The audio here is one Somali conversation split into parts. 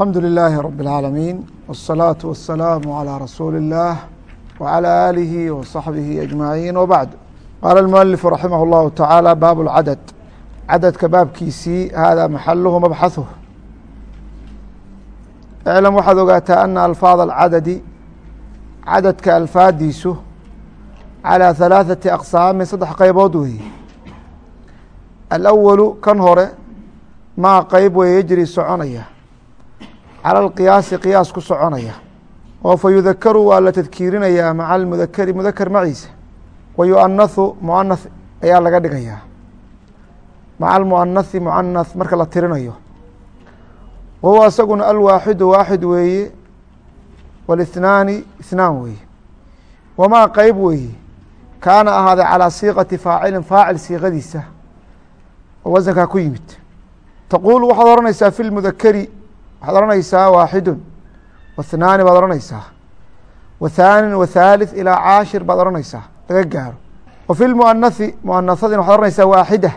alxamdu لilaahi rab اlcaalamiin wالsalaaةu waلsalaamu عalى rasuuli الlah wعalى aalihi وصaxbihi aجmaعiin wbacd qaala اlmualifu raximah اllahu taعaalى baab اlcadad cadadka baabkiisii hada maxaluhu mabxaثuh iclam waxaad ogaataa ana alfaad alcadadi cadadka alfaadiisu calى ثalaaثati aqsaamin saddex qeybood weeye alawalu kan hore maa qeyb weeye yejri soconaya calى اlqiyaasi qiyaas ku soconaya oo fa yudakaru waa la tadkiirinayaa maca almudakeri mudaker maciisa wa yuanahu muanath ayaa laga dhigayaa maca almuanahi muanath marka la tirinayo wa huwa isaguna alwaaxidu waaxid weeye wاlاثnaani اثnaan weeye wamaa qeyb weeye kaana ahaaday calىa siiqati faacilin faacil siiqadiisa oo wasankaa ku yimid taquulu waxaad ohanaysaa fi lmudakeri waxaad ohanaysaa waaxidun. Wathnaani baad ohanaysaa wathaanin wathaalith ilaa caashir baad ohanaysaa laga gaaro. Wa fi lmuanahi muanahadin waxad ohanaysaa waaxida.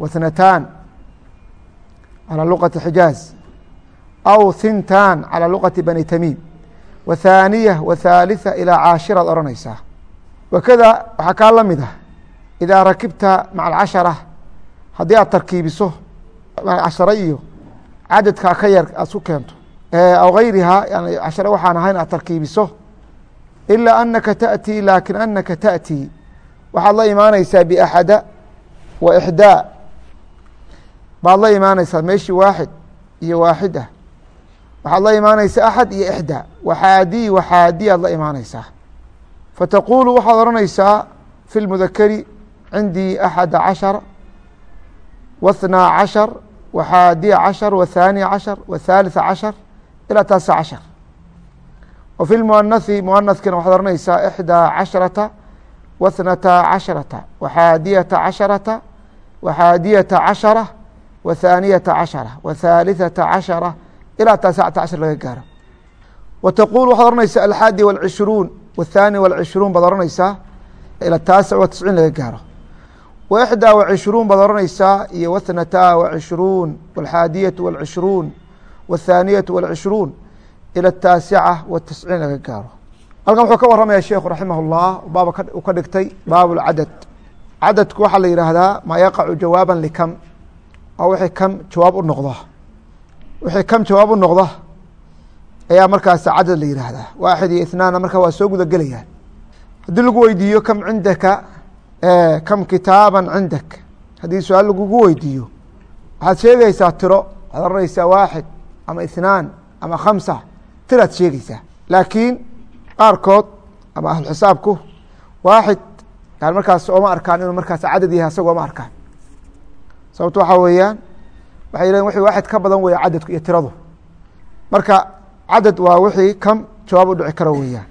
Wathnataan calى luqati xijaaz. Aw hintaan calى luqati bani tamiim. Wathaaniya wathaalitha ilaa caashiraad ohanaysaa wakada waxaa kaa la mid ah. Idaa rakibta maca alcashara haddii aad tarkiibiso cashare iyo cadadkaa ka yar aad isku keento aw gayrihaa yani cashare waxaan ahayn aad tarkiibiso ilaa anaka taأtii laakin anaka taأtii waxaad la imaaneysaa baxada wa ixdaa baad la imaaneysaa meeshii waaxid iyo waaxid ah waxaad la imaaneysaa axad iyo ixdaa waxaadii waxaadii aad la imaaneysaa fataqulu waxaad ohanaysaa fi lmudakeri cindii axada cashara واثنى caشhر وxاadiya caشhر وثانiya caشhر وثالثa caشhر ilى taasع caشhر و في المؤنثi مؤنثkina waxaad ohanaysaa إحدى caشhرaةa واثنتا caشhرaةa وxاadiyaةa caشhرaةa وxاadiyaةa caشhرة وثانiyaةa caشhرة وثالثaةa caشhرة ilى taasعةa caشhر laga gaaro وتquل waxaad ohanaysaa الxاadي والعشhروuن والثاني والعشhروuن baad ohanaysaa ilى taasع وتسعيin laga gaaro وإحدى وعشhروuن baad ohanaysaa iyo واثنتا وعشhروuن والxاadiyaة والعشhروuن والثانiyaة والعشhروuن ilى التاaسعة والتسعيin laga gaaro halkan wuxuu ka waramaya sheekhu raximah الlah baab u ka dhigtay baab الcadad cadadku waxaa la yidhaahdaa maa yaqacu jawaaبa لkm oo wixii kam jawaab u noqda wixii kam jawaab u noqda ayaa markaas cadad la yidhaahdaa waaxid iyo اثnaana marka waa soo guda gelayaan haddii lagu weydiiyo kam cindaka kam kitaaba cindak. Haddii su'aal lagugu weydiiyo waxaad sheegaysaa tiro waxaad ohanaysaa waaxid ama ithnaan ama khamsa tiraad sheegeysaa laakiin qaarkood ama ahlu xisaabku waaxid yani markaas ooma arkaan inuu markaas cadad yahay asaga ooma arkaan. Sababto waxaa weeyaan waxay lehin wixii waaxid ka badan weya cadadku iyo tiradu. Marka cadad waa wixii kam jawaab u dhici karo weeyaan.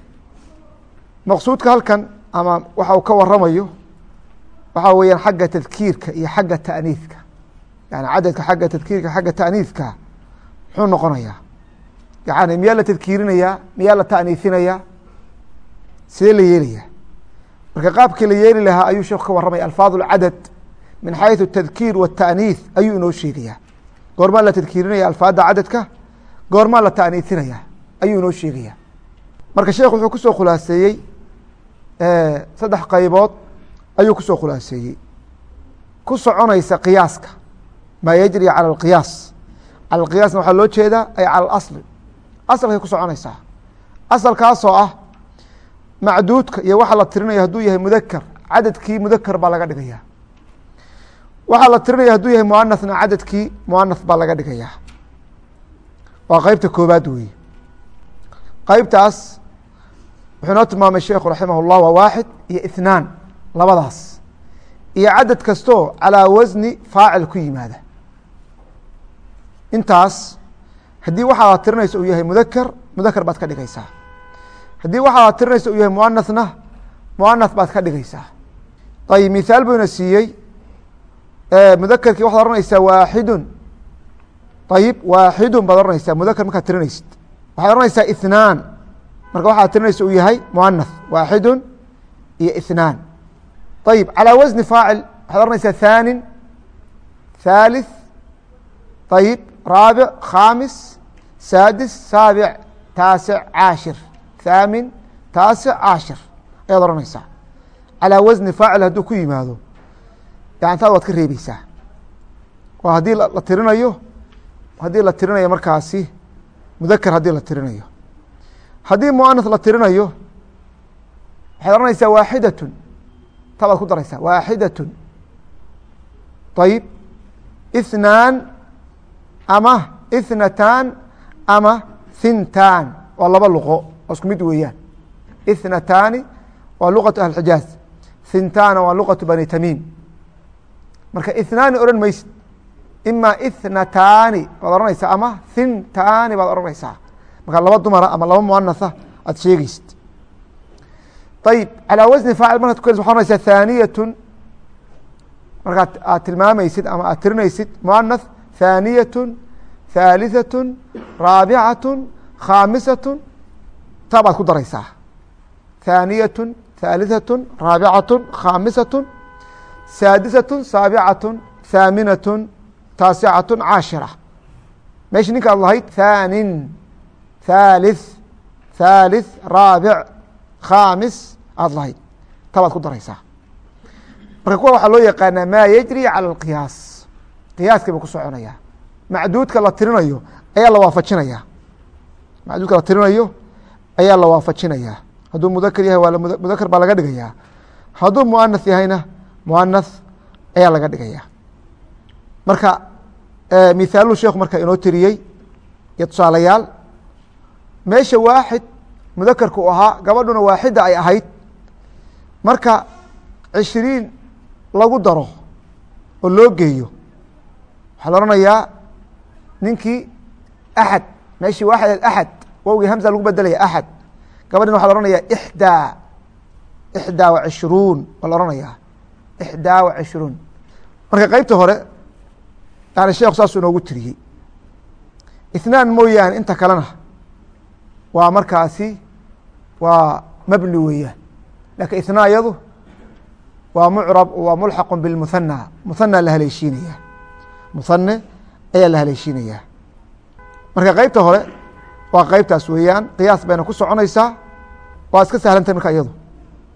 Maqsuudka halkan ama waxa uu ka waramayo waxa weeyaan xagga tadkiirka iyo xagga taaniiska yani cadadka xagga tadkiirka xagga taaniiska muxuu noqonayaa? Yani miyaa la tadkiirinayaa miyaa la taaniisinayaa sidee la yeelayaa? Marka qaabkii la yeeli lahaa ayuu sheekhu ka warramaya alfaad اlcadad min xayu tadkiir wataaniis ayuu inoo sheegayaa. Goormaa la tadkiirinaya alfaadda cadadka? Goormaa la taaniisinaya ayuu inoo sheegaya marka sheekh wuxuu ku soo khulaaseeyey eh, saddex qaybood ayuu kusoo khulaaseeyey ku soconaysa qiyaaska maa yajri calى اlqiyaas calى اqiyaasna waxaa loo jeedaa ay calى اasli asalkay ku soconaysaa asalkaasoo ah macduudka iyo waxa la tirinaya hadduu yahay mudaker cadadkii mudaker baa laga dhigaya waxaa la tirinaya hadduu yahay muanathna cadadkii muanath baa laga dhigaya waa qeybta koobaad weeye qeybtaas wuxuu inoo tilmaamay sheekhu raximah اllah waa waaxid iyo ithnaan labadaas. Iyo cadad kastoo calىa wasni faacil ku yimaada. Intaas haddii waxaa tirinaysa uu yahay mudaker mudaker baad ka dhigaysaa. Haddii waxaa tirinaysa uu yahay muanathna muanath baad ka dhigaysaa. Ayib mithaal buyna siiyey. Mudakerkii waxaad ohanaysaa waaxidun. Ayib waaxidun baad ohanaysaa mudaker markaad tirinaysid. Waxaad ohanaysaa ithnaan. Marka waxaad tirinaysa uu yahay muanath waaxidun iyo ithnaan ayib calىa wasni faacil waxaad ohanaysaa thaanin thalith ayib raabic khaamis saadis saabic taasic caashir thaamin taasic caashir ayaad odhanaysaa calaa wasni faacil hadduu ku yimaado gacantaada waad ka reebeysaa waa haddii la tirinayo haddii la tirinayo markaasi mudaker haddii la tirinayo haddii muanath la tirinayo waxaad odhanaysaa waaxidatun tabaad ku daraysaa waaxidatun. Ayib ithnaan ama ithnatan ama thintan waa laba luqo oo isku mid weeyaan. Ithnataani waa luqatu ahlxijaaz thintana waa luqatu bani tamiim. Marka ithnaani odhan maysid. Ima ithnataani baad odhanaysaa ama thintaani baad odhanaysaa. Marka laba dumara ama laba muanatha aad sheegeysid ayib calaa wasni faacil markaad ku waxad ohanaysaa thaaniyatun markaad aad tilmaamaysid ama aad tirinaysid muanath thaaniyatun thaalithatun raabicatun khaamisatun ta baad ku daraysaa thaaniyatun thaalithatun raabicatun khaamisatun saadisatun saabicatun thaaminatun taasicatun caashira meesha ninka ad lahayd thaanin thalith thalith raabic khaamis aada lahayd. Tabaad ku daraysaa. Marka kuwa waxaa loo yaqaanaa maa yejri cala alqiyaas. Qiyaaskii buu ku soconayaa macduudka la tirinayo ayaa la waafajinaya. Macduudka la tirinayo ayaa la waafajinayaa hadduu mudakar yahay waa mudakar baa laga dhigayaa. Hadduu muanath yahayna muanath ayaa laga dhigayaa. Marka mithaaluu sheekhu marka inoo tiriyey iyo tusaalayaal meesha waaxid mudakarku ahaa gabadhuna waaxida ay ahayd. Marka cishriin lagu daro oo loo geeyo waxaa la odhanayaa ninkii axad meeshii waaxid axad wowgii hamza lagu bedelaya axad. Gabadhina waxa la ohanayaa ixdaa ixdaa wa cishruun waa la ohanayaa ixdaa wa marka qeybta hore yani sheekhu saasuu inoogu tiriyey. Ithnaan mooyaane inta kalena waa markaasi waa mabni weeyaan. Lakin ithnaa iyadu waa mucrab waa mulxaqu bilmuhana muhana la haleeshiinaya. Muhane ayaa la haleeshiinayaa marka qeybta hore waa qeybtaas weeyaan. Qiyaas bayna ku soconaysaa. Waa iska sahlantay marka iyadu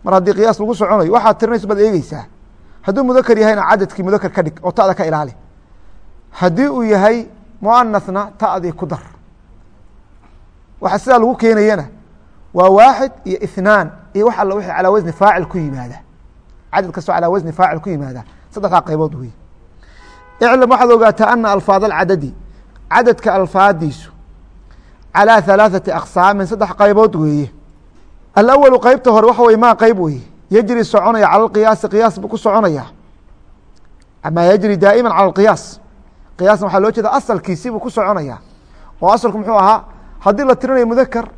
mar haddii qiyaas lagu soconayo waxaad tirinayso baad eegeysaa hadduu mudakar yahayna cadadkii mudakar ka dhig oo ta'da ka ilaali. Haddii uu yahay muanathna ta'dii ku dar waxa sidaa lagu keenayana waa waaxid iyo ithnaan iyo wax alla wixii calaa wasni faacil ku yimaada. Cadad kastoo calaa wasni faacil ku yimaada. Saddexdaa qaybood wey iclam waxaad ogaataa ana alfaad alcadadi cadadka alfaadiisu calaa halaaثati aqsaamin saddex qaybood weeye. Alawalu qeybta hore waxa wey maa qeyb weeye? Yejri soconaya cala alqiyaasi qiyaas buu ku soconayaa ama yejri daa'iman cala alqiyaas. Qiyaasna waxaa loo jeeda asalkiisii buu ku soconayaa oo asalku muxuu ahaa haddii la tirinayo mudakar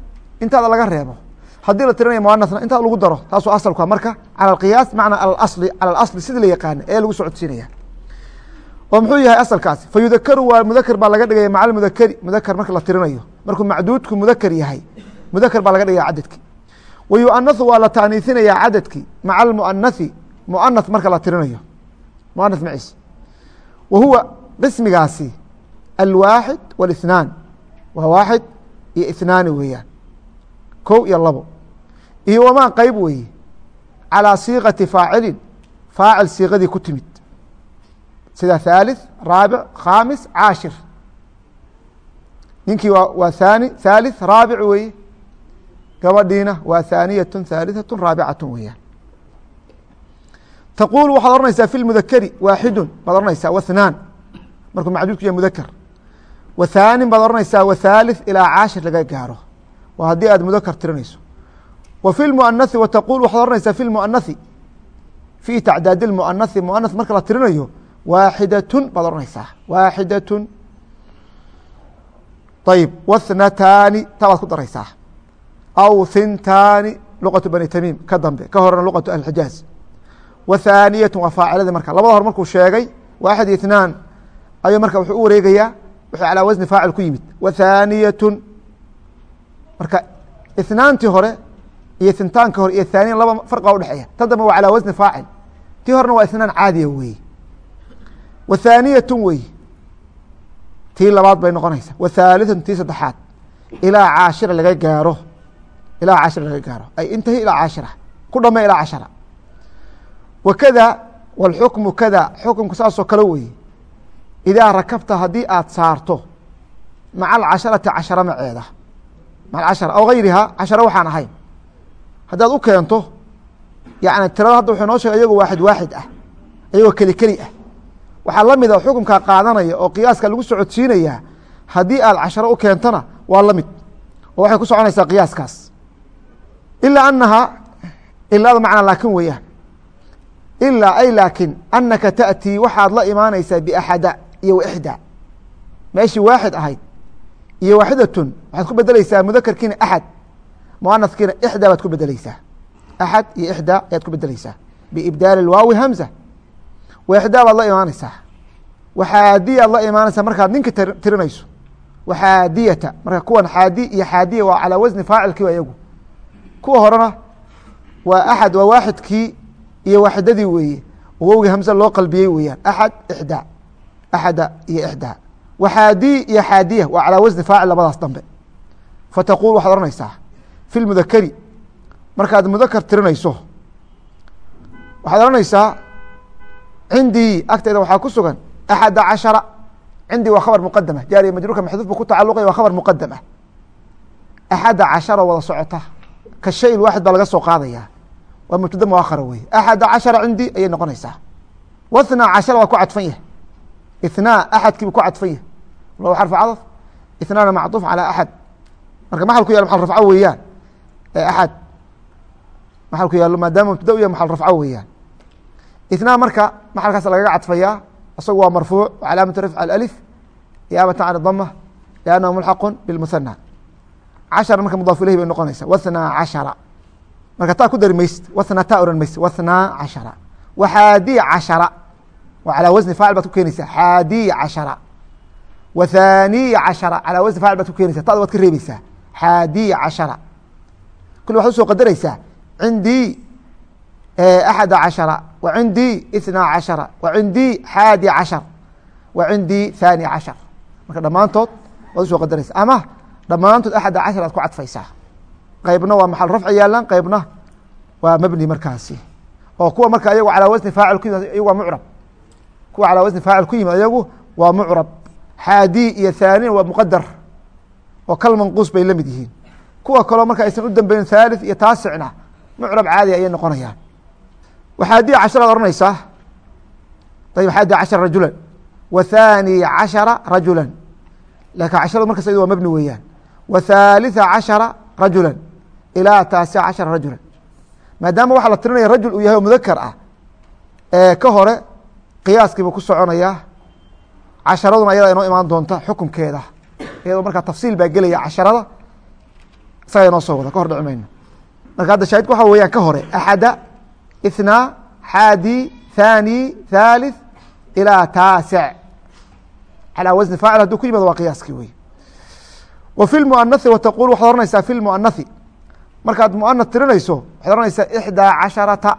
intaada laga reebo. Haddii la tirinayo muanasna intaada lagu daro taasoo asalku marka cala alqiyaas macnaa al cala alasli sida la yaqaano ee lagu socodsiinaya. Oo muxuu yahay asalkaasi? Fa waa mudakar baa laga dhigaya maca almudakeri mudakar marka la tirinayo. Markuu macduudku mudakar yahay mudakar baa laga dhigaya cadadkii wa waa la taaniisinaya cadadkii maca almuanahi muanath marka la tirinayo. Muanath maciis wa huwa qismigaasi alwaaxid wاlisnaan waa waaxid iyo ithnaani weeyaan. Kow iyo labo. Iyo wamaa qeyb weeye? Calىa siiqati faacilin faacil siiqadii ku timid. Sida thalith raabic khamis caashir. Ninkii waa waa thani thalith raabic weeye. Gabadhiina waa thaaniyatu thaalitثatu raabicatu weeyaan. Taqul waxaad ohanaysaa fi mudakeri waaxidun baad ohanaysaa wathnaan markuu macduudku yahay mudakr wa thaanin baad ohanaysaa wa thalith ilaa caashir laga gaaro. Waa haddii aad mudakr tirinayso wa fi lmuanahi wa taqul waxaad ohanaysaa fi lmuanahi fi tacdaadi lmuanahi muanath marka la tirinayo waaxidatun baad ohanaysaa waaxidatun. Ayib wathnataani tabaad ku daraysaa. Aw thintaani luqatu bani tamiim ka dambe. Ka horena luqatu ahlixijaaz wa thaaniyatu waa faaciladii marka. Labada hor markuu sheegay waaxid iyo ithnaan ayuu marka wuxuu u wareegayaa wuxuu calaa wasni faacil ku yimid. Wa thaaniyatun. Marka ithnaantii hore iyo thintaanka hore iyo thaaniyan laba farqa udhexeeya ta dambe waa calaa wasni faacil. Tii horena waa ithnaan caadiya weeye wa thaaniyatun wey tii labaad bay noqonaysa. Wa thaalithan tii saddexaad. Ilaa caashira laga gaaro. Ilaa cashira laga gaaro. Ay intahi ilaa caashira. Ku dhame ilaa cashara wa kada wاlxukmu kada xukumku saasoo kale weye idaa rakabta haddii aad saarto maca alcasharati cashara maceeda maca cashara aw gayriha cashara waxaan ahayn haddaad u keento yani tirada hadda wuxuu noo sheegay iyagoo waaxid waaxid ah iyagoo keli keli ah waxaa la mid a xukunkaa qaadanaya oo qiyaaska lagu socodsiinayaa haddii aad casharo u keentona waa la mid oo waxay ku soconaysaa qiyaaskaas ilaa anaha ilaada macnaa laakin weeyaan ilaa ay laakin anaka taأtii waxaad la imaanaysaa baxada iyo waxda. Meeshii waaxid ahayd iyo waaxidatun. Waxaad ku bedeleysaa mudakerkiina axad muanaskiina ixdaa baad ku bedeleysaa axad iyo ixdaa ayaad ku bedeleysaa biibdaali waawi hamza. Waxdaa baad la imaanaysaa. Waxaadiyaad la imaanaysaa markaad ninka tirinayso. Waxaadiyata marka kuwan xaadi iyo xaadiya waa calaa wasni faacilkii waa iyagu. Kuwa horena waa axad waa waaxidkii iyo waaxidadii weeye. Wowgii hamse loo qalbiyey weeyaan. Axad ixdaa axada iyo ixdaa waxaadi iyo xaadiya waa calaa wasni faacil labadaas dambe fataqul waxaad ohanaysaa fi lmudakeri markaad mudakar tirinayso waxaad ohanaysaa cindii agteeda waxaa ku sugan axada cashara cindii waa khabar muqadama jaariya majruurka maxduuf ku tacaluqaya waa khabar muqadam axada cashara wada socota ka shay waaxid baa laga soo qaadaya waa mubtada muakhara wey axada cashara cindii ayay noqonaysaa wathnaa cashara waa ku cadfan yahay ithnaa axadkiibu ku cadfan yahay. Lo xarfu cadaf ithnaana macطuuf calى axad marka maxal ku yalo maxal rafco weeyaan? Axad maxal ku yaalo maadaama mubtada u yahay maxal rafco weeyaan. Ithnaa marka maxalkaas lagaga cadfayaa isagu waa marfuuc calaamatu rafc alif iyaabata can dama liannahu mulxaqu bilmuhana cashara marka mudaaf ilayhi bay noqonaysa wathnaa cashara. Marka taa ku dari maysid wathnaa taa ohan maysid wathnaa cashara. Waxaadiya cashara calaa wasni faacil baad ku keenaysaa xaadiya cashara. Wathaniya cashara. Calaa wasni faacil baad ku keenaysa. Tada waad ka reebeysaa xaadiya cashara. Kulli waxad u soo qadaraysaa cindii axada cashara. Wa cindii ithnaa cashara. Wa cindii xaadi cashar. Wa cindii thani cashar. Marka dhammaantood waad u soo qadaraysa ama dhammaantood axada cashar aad ku cadfaysaa qeybna waa maxal rafci yaalan qeybna waa mebni markaasi. Oo kuwa kuwa calaa wasni faacil ku yimid ayagu waa mucrab. Xaadi iyo thanin waa muqadar oo kal manquus bay la mid yihiin. Kuwa kaloo marka aysan u dambeyn thalith iyo taasicna mucrab caadi ayay noqonayaan. Waxaadiya casharaad ohanaysaa ayb xaadi cashara rajulan. Wa thani cashara rajula laakiin casharadu markas iyadu waa mebni weeyaan. Wa thalitثa cashara rajula ilaa taasica cashara rajula maadaama waxaa la tirinaya rajul uu yahay oo mudakar ah ee ka hore qiyaaskiiba ku soconayaa casharaduna ayada inoo imaan doonta xukumkeeda iyadoo markaa tafsiil baa gelaya casharada isaga inoo soo wada ka hor dhici mayno. Marka hadda shaahidku waxa weeyaan ka hore axada ithnaa xaadi thani thalith ilaa taasic calaa wasni faacil haduu ku yimado waa qiyaaskii wey wa fi lmuanahi wataqul waxaad ohanaysaa fi lmuanahi markaad muanath tirinayso waxaad ohanaysaa ixdaa casharata.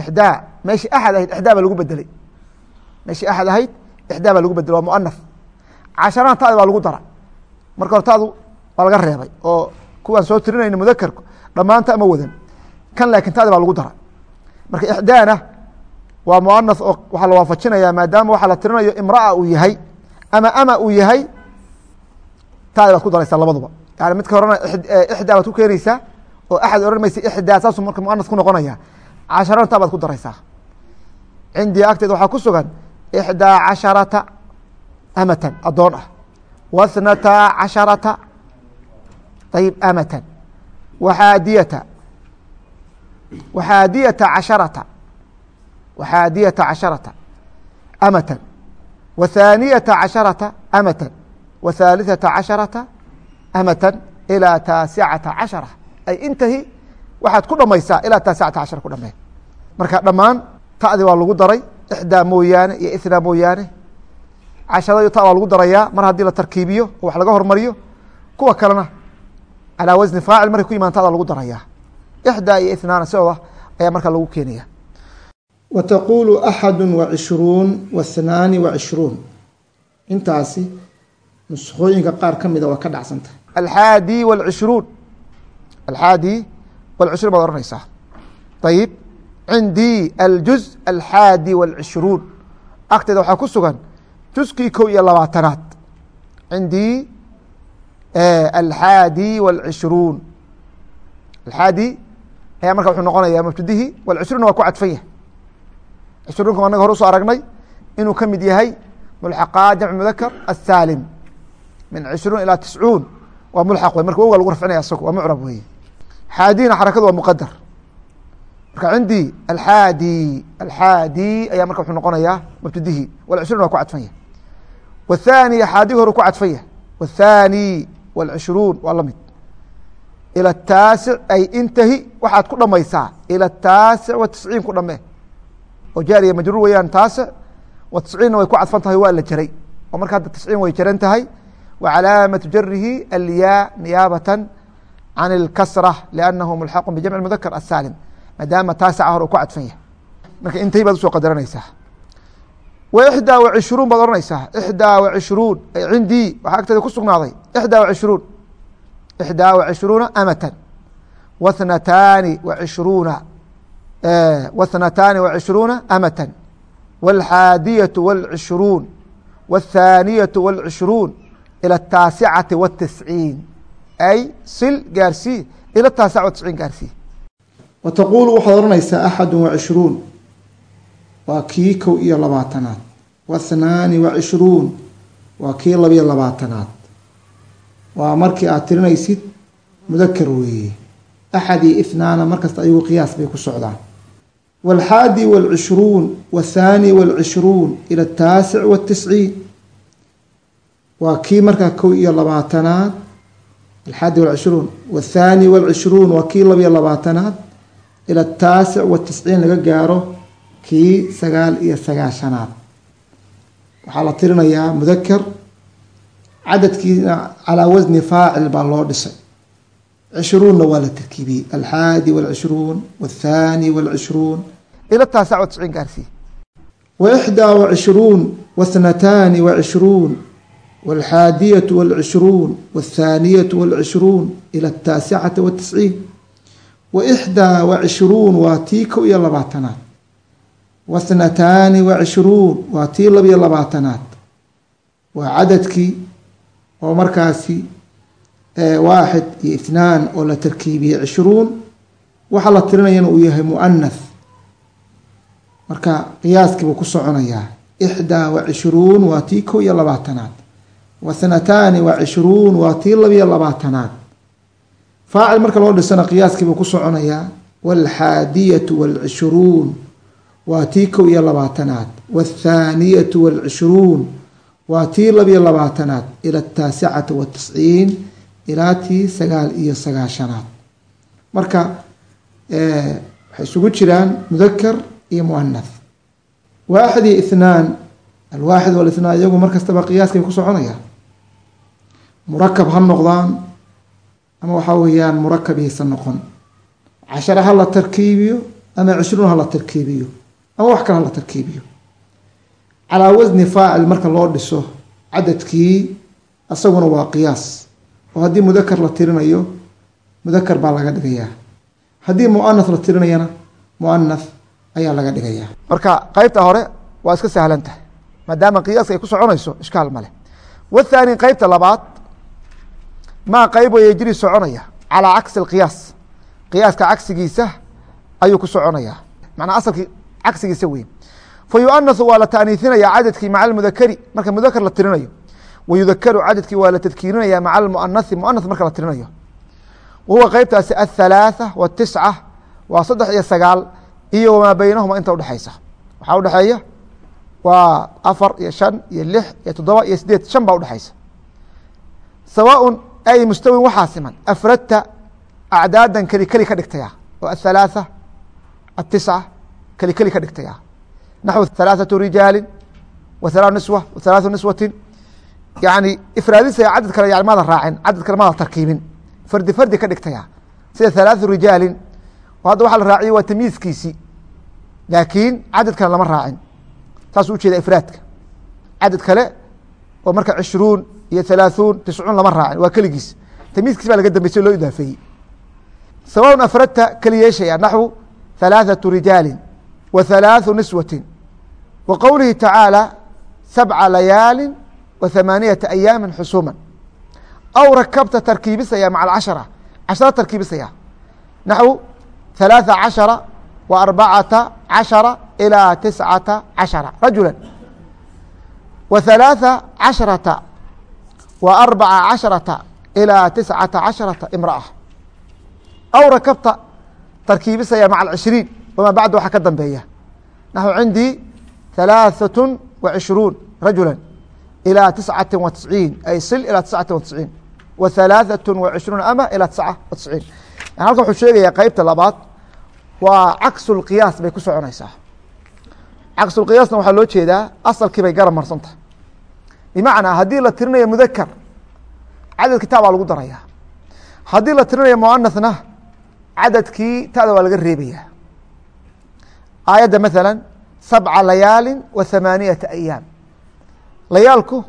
Ixdaa meeshii axad ahayd ixdaa baa lagu bedelay. Meeshii axad ahayd ixdaa baa lagu bedelay. Waa muanath casharana taadi baa lagu dara. Marka hore taadu waa laga reebay oo kuwaan soo tirinayna mudakerku dhammaanta ama wadan. Kan laakin taadi baa lagu dara. Marka ixdaana waa muanath oo waxaa la waafajinayaa maadaama waxaa la tirinayo imraa uu yahay ama ama uu yahay taadi baad ku daraysaa labaduba. Yani midka horena ixdaa baad ku keenaysaa oo axad maysa ixdaa saasuu marka muanath ku noqonaya casharana taa baad ku daraysaa cindii agteeda waxaa ku sugan ixdaa casharata amatan adoon ah wathnataa casharata ayib amatan waxaadiyata waxaadiyata casharata waxaadiyata casharata amatan wa thaaniyata casharata amatan wa thaalitثata casharata amatan ilaa taasicata cashara ay intahi waxaad ku dhamaysaa ilaa taasicata cashara ku dhameen marka dhammaan ta'di waa lagu daray ixdaa mooyaane iyo ithnaa mooyaane. Casharada ta waa lagu darayaa mar haddii la tarkiibiyo oo wax laga hormariyo kuwa kalena calaa wasni faacil markay ku imaan tada lagu darayaa. Ixdaa iyo ithnaana sidooda ayaa markaa lagu keenaya wa taqulu axadu wa cishruun wa hnaani wa cishruun. Intaasi nuskhooyinka qaar ka mida waa ka dhacsanta alxaadi wاlcishruun alxaadi wاlcishruun baad ohanaysaa ayib cindii aljuz alxaadi walcishruun. Agteeda waxaa ku sugan juskii kow iyo labaatanaad. Cindii eh, alxaadi walcishruun. Alxaadi ayaa marka wuxuu noqonaya mabtudihii walcishruunna waa ku cadfan yahay. Cishruunka anaga hore u soo aragnay inuu ka mid yahay mulxaqaa jamc mudakar asaalim min cishruun ilaa tiscuun. Waa mulxaq wey marka wowga lagu rafcinaya isagu waa mucrab wey xaadiina xarakadu waa muqadar marka cindii alxaadi alxaadi ayaa marka wuxuu noqonayaa mabtadihi. Walcishruun waa ku cadfan yahay wathani xaadii horu ku cadfan yahay wathani walcishruun waa la ila taasic ay intahi waxaad ku dhamaysaa. Ila taasic wa ku dhame oo jaariya majruur weyaan taasic wa way ku cadfan tahay waa la jaray. Oo marka hadda tisciin way jaran tahay. Wa calaamatu jarihi alyaa niyaabatan can اlkasra liannahu mulxaqu bijamci mudakar asaalim maadaama taasica hore u ku cadfan yahay marka intahi baad usoo qadaranaysaa wa ixdaa wa cishruun baad ohanaysaa ixdaa wa cishruun ay cindii waxaa agteeda ku sugnaaday ixdaa wa cishruun ixdaa wa cishruuna amatan wathnataani wa cishruuna wathnataani wa cishruuna amatan wاlxaadiyatu wاlcishruun wاthaaniyatu wاlcishruun ilى الtaasicati wالtisciin ay sil gaarsii ilى taasica watisciin gaarsii wataquulu waxaad odhanaysaa axadu wacishruun waa kii kow iyo labaatanaad. Wathnaani wacishruun waa kii labiyo labaatanaad. Waa markii aad tirinaysid mudakar weeye. Axad iyo ithnaana markasta ayagu qiyaas bay ku socdaan waalxaadi waalcishruun waathaani waalcishruun ila ataasic waatisciin waa kii markaa kow iyo labaatanaad. Alxaadi waalcishruun waathaani waalcishruun waa kii labiyo labaatanaad ila taasic watisciin laga gaaro kii sagaal iyo sagaashanaad. Waxaa la tirinayaa mudaker cadadkiina calaa wasni faacil baa loo dhisay. Cishruunna waa la tarkiibiyey alxaadi walcishruun wathaani walcishruun. Ila taasic watisciin gaarsii waxdaa wacishruun wathnataani wacishruun walxaadiyatu walcishruun wathaaniyatu walcishruun. Ila ataasicati watisciin wa ixdaa wacishruun waa tii kow iyo labaatanaad wathnataani wacishruun waa tii labiyo labaatanaad waa cadadkii oo markaasi waaxid iyo ithnaan oo la tarkiibiyey cishruun waxaa la tirinayana uu yahay muanath marka qiyaaskiibuu ku soconayaa ixdaa wacishruun waa tii kow iyo labaatanaad wathnataani wacishruun waa tii labiyo labaatanaad faacil marka loo dhisana qiyaaskii buu ku soconayaa walxaadiyatu waalcishruun waa tii kow iyo labaatanaad. Waathaaniyatu waalcishruun waa tii labiyo labaatanaad. Ila ataasicati watisciin ilaa tii sagaal iyo sagaashanaad. Marka eh, waxay isugu jiraan mudakar iyo muanath waaxid iyo ithnaan. Alwaaxid walithnaan iyagu mar kastaba qiyaaskay ku soconayaa murakab ha noqdaan ama waxaa weeyaan murakabiyaysan noqon. Cashara ha la tarkiibiyo ama cishruun ha la tarkiibiyo ama wax kale ha la tarkiibiyo. Calaa wasni faacil marka loo dhiso cadadkii isaguna waa qiyaas. Oo haddii mudakar la tirinayo mudakar baa laga dhigayaa. Haddii muanath la tirinayana muanath ayaa laga dhigayaa. Marka qeybta hore waa iska sahlan tahay maadaama qiyaaska ay ku soconayso ishkaal male wathaani qeybta labaad maa qeyb way yejri soconaya. Calaa cagsi alqiyaas. Qiyaaska cagsigiisa ayuu ku soconayaa macnaa asalkii cagsigiisa weyn. Fa yuanahu waa la taaniihinaya cadadkii maca almudakari marka mudakar la tirinayo. Wa yudakaru cadadkii waa la tadkiirinaya maca almuanahi muanath marka la tirinayo. Wa huwa qeybtaasi athalaatha watisca waa saddex iyo sagaal iyo wamaa beynahuma inta udhexaysa waxaa udhexeeya waa afar iyo shan iyo lix iyo toddoba iyo sideed shan baa udhexaysa sawaaء ay mustawin waxaa siman afradta acdaadan keli keli ka dhigtaya oo athalaatha atisca keli keli ka dhigtaya naxو ثaلaaثaة rijaali wa ثaلaaث nisوة wa ثaلaaثu niswatin yani ifraadisaya cadad kale yani maada raacin cadad kale maada tarkiibin fardi fardi ka dhigtaya sida ثaلaaثu rijaalin oo hadda waxa la raaciyey waa tamyiiskiisii laakiin cadad kale lama raacin saasuu ujeeda ifraadka cadad kale oo marka cishruun iyo halaaثuun tiscuun lama raacin waa keligiis tamiiskiis baa laga dambeysay loo idaafeeyey sawaء afradta keli yeeshaya naxwu ثalaaثaةu rijaali wa ثalaaثu niswati wa qowlihi tacaalى sabca layaali wa ثamaaniyaةa ayaami xusuuma aw rakabta tarkiibisaya maca acashara cashara tarkiibisaya naxwu ثalaaثa caشhara wa arbacata caشhara ilىa tiscata caشhara rajula wa ثalaaثa caشharaةa wa arbaca caشharaةa ilىa tiscata caشharaةa imraأة aw rakabta tarkiibisaya maca alcishriin wamaa bacd waxaa ka dambeeya naxwu cindii ثalaaثaة wa cishruun rajula ilىa tiscati wa tisciin ay sil ilaa tiscati wa tisciin wa ثalaaثaة wa cishruuna ama ilaa tisca wa tisciin yan halkan wuxuu sheegayaa qeybta labaad waa caksu lqiyaas bay ku soconaysaa caksulqiyaasna waxaa loo jeedaa asalkii bay garab marsanta bimacnaa haddii la tirinayo mudakar cadad kitaabaa lagu daraya haddii la tirinayo muanathna cadadkii tada waa laga reebayaa. Aayadda maala sabca layaalin wa hamaaniyata ayaam layaalku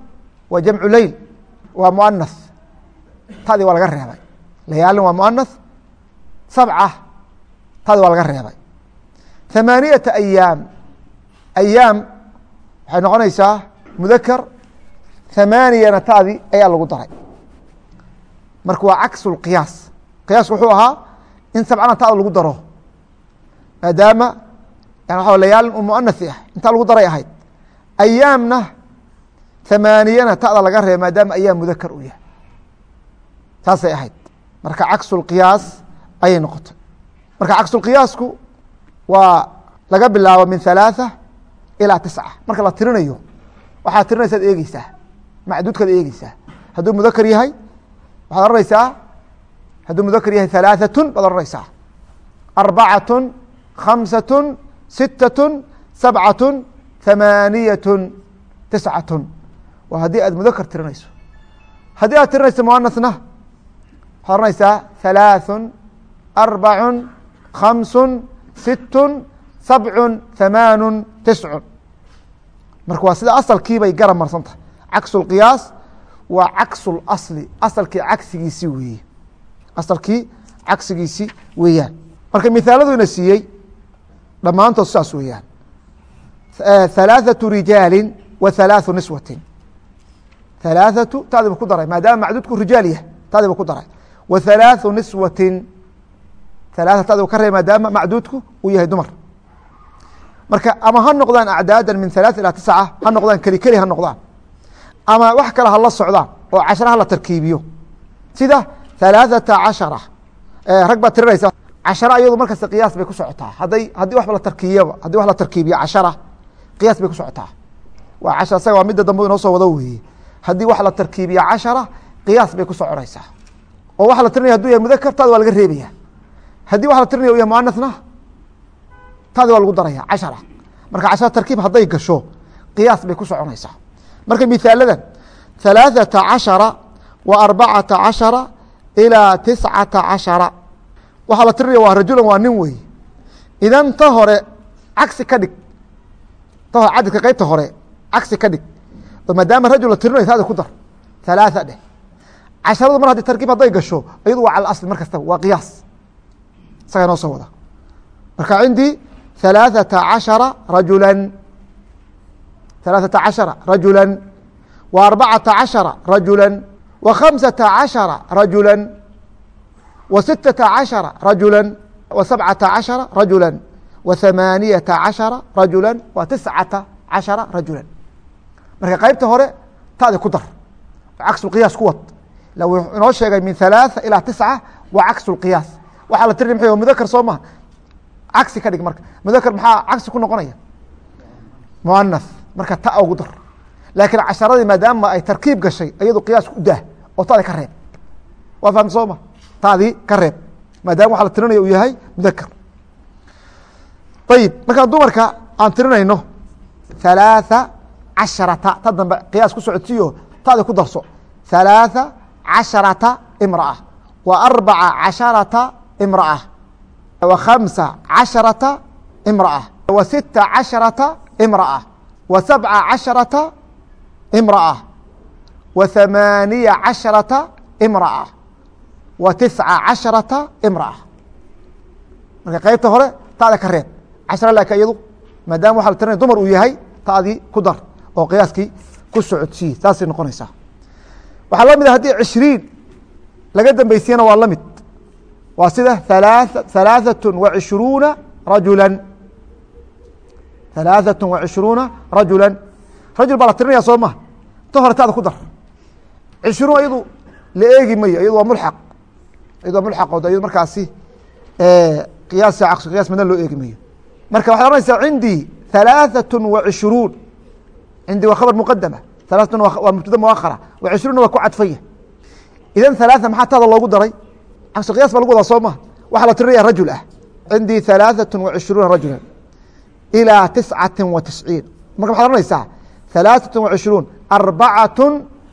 waa jamcu leyl waa muanath tadii waa laga reebay. Layaalin waa muanath sabca tadii waa laga reebay. Hamaaniyata ayaam ayaam waxay noqonaysaa mudakar ثamaaniyana tadi ayaa lagu daray marka waa caksu اqiyaas qiyaasku wuxuu ahaa in sabcana tada lagu daro maadaama waa layaalin u muanathi ah intaa lagu daray ahayd ayaamna ثamaaniyana tada laga reeba maadaama ayaam mudakar uu yahay saasay ahayd marka caksu اqiyaas ayay noqotay marka caksulqiyaasku waa laga bilaabo min ثalaaثة ilaa tisca marka la tirinayo waxaad tirinaysaad eegeysaa macduudkaad eegeysaa hadduu mudakr yahay waxaad oranaysaa hadduu mudakr yahay halaaثatun baad oranaysaa arbacatun khamsatun sitatun sabcatun hamaaniyatun tiscatun. Waa haddii aad mudakr tirinayso haddii aad tirinayso muanasna waxaad oranaysaa halaaثun arbacun khamsun sittun sabcun hamaanun tiscun. Marka waa sida asalkii bay garab marsantahay tahay caksu اqiyaas waa caksu اasli asalkii cagsigiisi weeye asalkii cagsigiisi weeyaan marka mihaaladuna siiyey dhammaantood saas weeyaan ثalaaثaةu rijaali wa ثalaaثu niswati ثalaaثatu tadiba ku daray maadaama macduudku rijaal yahay tadiba ku daray wa ثalaaثu niswati ثalaaثa tadiba ka reeb maadaama macduudku uu yahay dumar marka ama ha noqdaan acdaada min ثalaaث ilaa tisca ha noqdaan keli keli ha noqdaan ama wax kale hala socdaan oo cashar hala tarkiibiyo. Sida halaaثata cashara. Rag baad cashara iyadu markasta qiyaas bay ku socotaa. Haday haddii wa la tarkiiyaba haddii wax la tarkiibiyo cashara qiyaas bay ku socotaa. Waa casha isaga waa midda dambe inoo soo wado weeye. Haddii wax la tarkiibiyo cashara qiyaas bay ku soconaysaa oo wax la tirinaya haduu yahay mudakar taadi waa laga reebaya. Haddii wax la tirinaya u yahay muanathna taadi waa lagu daraya cashara marka cashara tarkiib hadday gasho qiyaas bay ku soconaysaa marka mihaaladan ثalaaثaةa caشhara wa arbacata caشhara ilىa tiscata caشhara waxaa la tirinaya waa rajulan waa nin wey idan ta hore cagsi ka dhig ta hore cadadka qeybta hore cagsi ka dhig oo maadaama rajul la tirinayo taada ku dar ثalaaثa dheh casharadu mar haddi tarkiib hadday gasho iyadu waa cala asli mar kastaba waa qiyaas isagaa noo soo wada marka cindii ثalaaثaةa caشhara rajula ثalaaثaةa caشhara rajula wa arbacata caشhara rajula wa khamسaةa caشhara rajula wa sitaةa caشhara rajula wa sabcata caشhara rajula wa ثamaaniyaةa caشhara rajula wa tiscata caشhara rajula marka qeybta hore taadi ku dar cagsu qiyaas ku wad la wuxuu inoo sheegay min ثalaaثa ilaa tisca waa cagsu اqiyaas waxaa la tirinay ma mudakar soo maha cagsi ka dhig marka mudakar maxaa cagsi ku noqonaya muanath marka ta ugu dar. Laakiin casharadii maadaama ay tarkiib gashay ayadu qiyaaska u daah oo tada ka reeb. Waa fahamta sooma taadii ka reeb. Maadaama waa la tirinaya uu yahay mudaker ayib markaan dumarka aan tirinayno halaatha casharata ta dambe qiyaas ku socotiyo tada ku darso. Halaatha casharata imra'a. Wa arbaca casharata imra'a. Wa khamsa casharata imra'a. Wa sita casharata imra'a. wa sabca casharata imraأة wa hamaaniya casharata imra'a wa tisca casharata imra'a marka qeybta hore taada ka reeb cashara laakin iyadu maadaama waxa la tirinaya dumar uu yahay taadii ku dar oo qiyaaskii ku socodsii saasay noqonaysaa waxaa la mid a haddii cishriin laga dambeysiyana waa la mid waa sida halaaثaة wa cishruuna rajula halaaثaة wa cishruuna rajula rajul baa la tirinaya soo maha ta hore taada ku dar cishruun iyadu la eegi mayo iyadu waa mulaq iyadu waa mulaq o iyadu markaasi qiyaas caqsu qiyas madna loo eegi mayo marka waxaad ohanaysaa cindii halaaثaة wa cishruun cindii waa khabar muqadama halaaثatun waa mubtada muakhara wa cishruunna waa ku cadfanya idan halaaثa maxaa taada loogu daray caqsu qiyas ba lagu wadaa soo maha waxaa la tirinaya rajul ah cindii halaaثaة wa cishruuna rajula ilىa tiscati wa tisciin marka waxad ohanaysaa halaaثaة wa cishruun arbacaة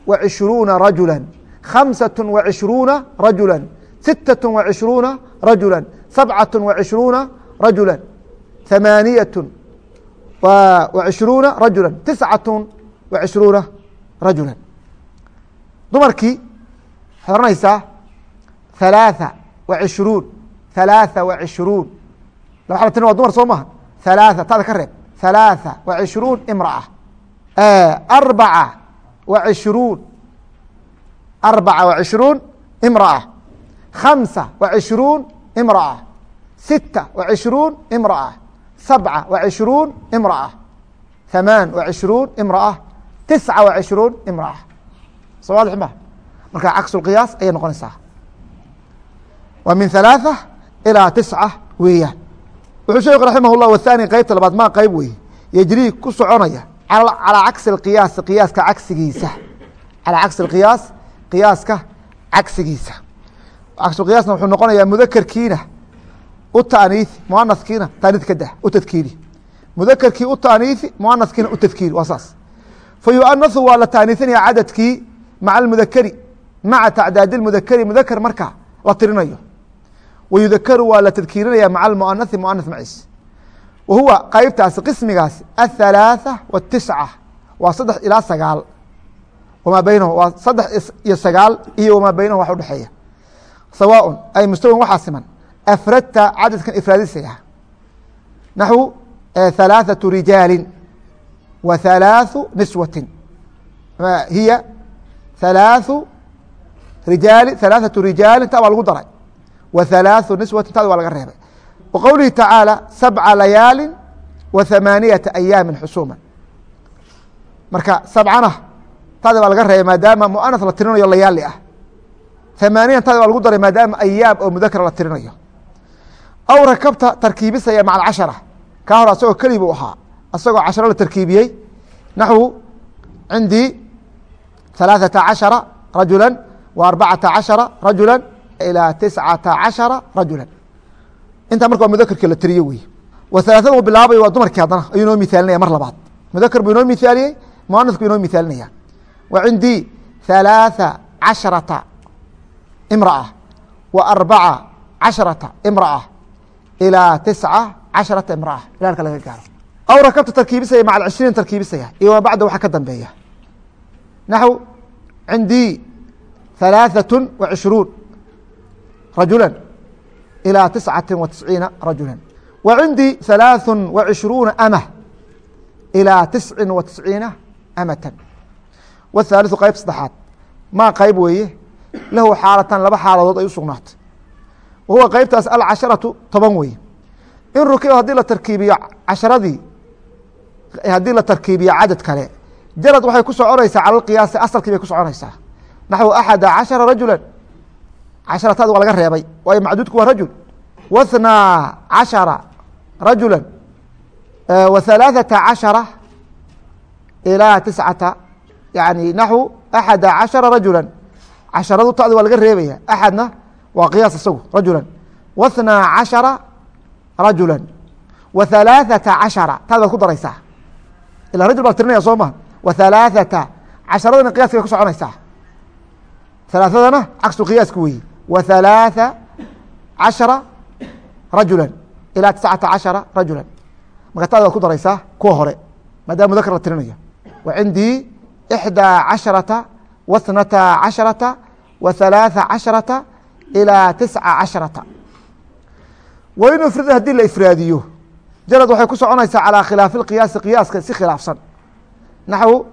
wa cishruuna rajula khamsaة wa cishruuna rajula sitaة wa cishruuna rajula sabcaة wa cishruuna rajula ثamaaniyaة wa cishruuna rajula tiscaة wa cishruuna rajula dumarkii waxaad ohanaysaa ثaلaaثa wa cishruun ثaلaaثa wa cishruun waa la tirin wa dumar soo maha ثaلaaثa taada ka reeb ثaلaaثa wa cishruun imraأة arbaca wa cishruun arbaca wa cishruun imraأة khamسa wa cishruun imraأة sita wa cishruun imraأة sabca wa cishruun imraأة ثamaan wa cishruun imraأة tisca wa cishruun imraأة so waadix ma marka caksulqiyaas ayay noqonaysaa waa min ثaلaaثة ilىa tisca weeyaan wuxuu sheekhu raximah الlah wathani qeybta labaad maa qeyb weeye yejrii ku soconaya calىa cagsi اqiyaas qiyaaska cagsigiisa calىa cagsi اqiyaas qiyaaska cagsigiisa cagsuqiyaasna wuxuu noqonayaa mudakerkiina u taaniiثi muanaskiina taaniid ka dah u tadkiiri mudakerkii u taaniiثi muanaskiina u tadkiiri waa saas fa yuanahu waa la taaniiثinaya cadadkii maca اmudakeri maca tacdaadi اmudakeri mudaker marka la tirinayo wayudakaru waa la tadkiirinaya maca almuanahi muanath maciis wa huwa qeybtaasi qismigaasi athalaatha watisca waa saddex ilaa sagaal wamaa beynahum waa saddex iyo sagaal iyo wamaa beynahum wax udhexeeya sawaaءun ay mustawin waxaa siman afradta cadadkan ifraadisaya naxwu halaaثaةu rijaali wa halaaثu niswati hiya halaaثu rijaali halaaثaةu rijaali ta baa lagu daray wa halaaثu niswati tada waa laga reebay wa qowlihi tacaalى sabca layaali wa hamaaniyata ayaami xusuuma marka sabcana tada baa laga reebay maadaama muanath la tirinayo layaali ah hamaaniyan tada baa lagu daray maadaama ayaam oo mudakra la tirinayo aw rakabta tarkiibisaya maca cashara kaa hor asagoo keli buu ahaa asagoo casharo la tarkiibiyey naxwu cindii ثalaaثata caشhara rajula wa arbacata caشhara rajula ilىa tiscata caشhara rajula intaa marka waa mudakerkii la tiriyo wey wa halaaثada u bilaabay waa dumarkii haddana ayuu inoo mihaalinaya mar labaad mudakr buu inoo mihaaliyey muanaثku inoo mihaalinaya wa cindii ثalaaثa caشharaةa imraأة wa arbaca caشharaةa imraأة ilىa tisca caشharaةa imraأة ila halka laga gaaro aw rakabta tarkiibisaya maca cishriin tarkiibisaya iyo wa bacda waxa ka dambeeya naxw cindii ثalaaثaة wa cishruun rajula ilىa tiscati wa tisciina rajula wa cindii ثalaaث wa cishruuna amة ilىa tisci wa tisciina amata wاthaaliثu qeyb saddexaad maa qeyb weeye lahu xaalatan laba xaaladood ay u sugnaatay wa huwa qeybtaas alcasharaةu toban weye in rukiba haddii la tarkiibiyo casharadii haddii la tarkiibiyo cadad kale jarad waxay ku soconaysaa cala qiyaasi asalkii bay ku soconaysaa naxwu axada caشhara rajula casharataadi waa laga reebay waayo macduudku waa rajul waثnaa caشhara rajula wa ثalaaثata caشhara ilaa tiscata yani naxwu axada caشhara rajula casharadu tadi waa laga reebaya axadna waa qiyaas isagu rajula waثnaa caشhara rajula wa ثalaaثata caشhara taad baad ku daraysaa ila rajul baa tirinaya soo maha wa ثalaaثata casharadana qiyaska bay ku soconaysaa ثalaaثadana cagsu qiyaaska weeye wa ثalaaثa caشhara rajula ilaa tiscata caشhara rajula marka taad baad ku daraysaa kuwa hore maadaama mudakr la tirinayo wa cindii إxdىa caشharaةa واثنتا caشhرaةa وثaلاaثa caشhرaةa إilىa تiسca caشhرaةa wain ifrida hadii la ifraadiyo jarad waxay ku soconaysaa calىa khilaafi اqiyaasi qiyaaska si khilaafsan naxو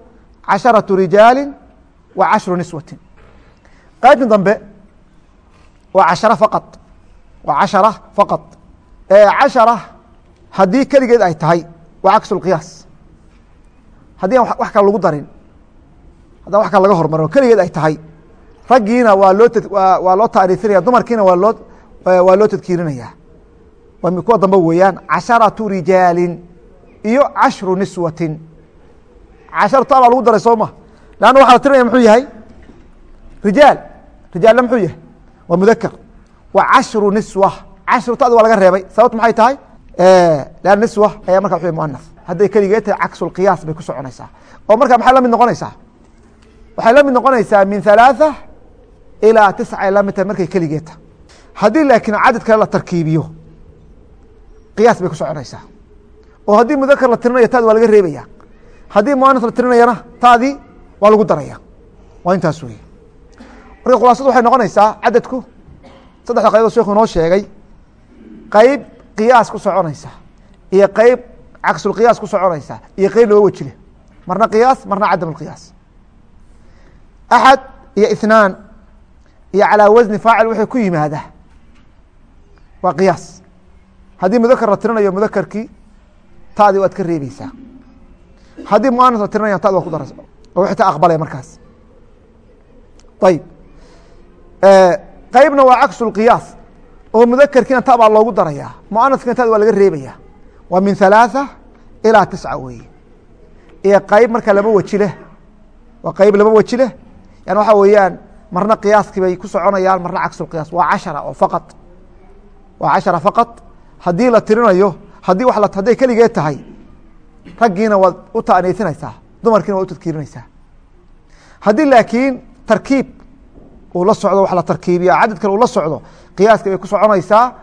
caشharaةu rijaali wa caشhru niswati qaybta dambe waa cashara faqad waa cashara faqad cashara haddii keligeed ay tahay waa caksu lqiyaas haddii aan wax kale lagu darin haddaan wax kale laga hormarin keligeed ay tahay raggiina waa loo waa loo taariifinaya dumarkiina waa loo waa loo tadkiirinaya. Waa kuwa dambe weeyaan casharatu rijaalin iyo cashru niswatin. Casharta abaa lagu daray soo ma? Leanna waxa la tirinaya muxuu yahay? Rijaal. Rijaalna muxuu yahay? waa mudakr wa cashru niswa cashrutadu waa laga reebay. Sababt maxay tahay? Eh, An niswa ayaa marka w muanas hadday keligeed tahay caksulqiyaas bay ku soconaysaa. Oo marka maxay la mid noqonaysaa? Waxay la mid noqonaysaa min halaaثa ilaa tisca la mid tahay markay keligeed tahay. Haddii laakiin cadad kale la tarkiibiyo qiyaas bay ku soconaysaa. Oo haddii mudakr la tirinaya taadi waa laga reebaya haddii muanas la tirinayana taadii waa lagu daraya. Waa intaas wey marka khulaasadu waxay noqonaysaa cadadku saddexda qaybood sheekhu inoo sheegay qeyb qiyaas ku soconaysa iyo qeyb caksulqiyaas ku soconaysa iyo qeyb laba wejile marna qiyaas marna cadam اqiyaas axad iyo ithnaan iyo calaa wasni faacil waxay ku yimaada waa qiyaas. Haddii mudakr la tirinayo mudakerkii taadii waad ka reebeysaa haddii muanas la tirinaya tad waa ku daraysa. Oo wixii ta aqbalaya markaas. Ayib qeybna waa caksu اqiyaas oo mudakerkiina ta baa loogu daraya muanaskina tad waa laga reebaya waa min ثaلaaثة ilىa tisca weeye iyo qeyb marka laba weji leh waa qeyb laba weji leh yani waxa weeyaan marna qiyaaskii bay ku soconayaan marna caksu اqiyaas waa caشhara oo faqط waa caشhara faqط haddii la tirinayo haddii wa hadday keligeed tahay raggiina waad u taaneysinaysaa dumarkiina waad u tadkiirinaysaa haddii laakiin tarkiib uu la socdo wax la tarkiibiya cadad kale uu la socdo qiyaaska ay ku soconaysaa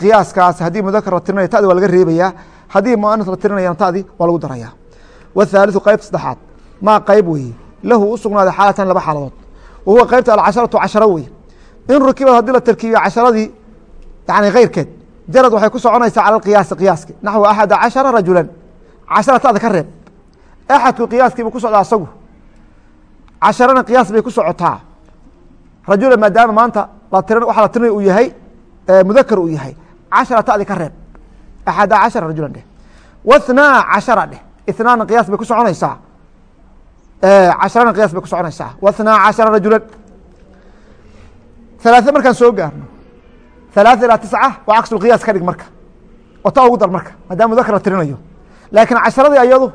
qiyaaskaas haddii mudakar la tirinaya tadi waa laga reebaya haddii muanas la tirinayana tadi waa lagu daraya wthaaliثu qayb saddexaad maa qayb weeye lahu u xaalatan laba xaaladood. Wa huwa alcasharatu casharo weye in rukibad haddii la tarkiibiyo casharadii yani keyrkeed jarad waxay ku soconaysaa cala qiyaasi qiyaaski. Naxwu axada caشhara rajulan. Casharataada ka reeb. Axadku qiyaaskiibu ku socdaa asagu. Casharana qiyaas bay ku socotaa rajula maadaama maanta waa la tirinay u yahay mudakar uu yahay cashara tadi ka reeb. Axada cashara rajulan dheh. Wathnaa cashara dheh. Itnaana qiyaas bay ku soconaysaa. Casharana qiyaas bay ku soconaysaa. Wathnaa cashara rajulan. Halaathe markaan soo gaarno. Halaatha ilaa tisca oo caksul ka dhig marka. Oo ta ugu dar marka maadaama mudakar la tirinayo. Laakiin casharadii ayadu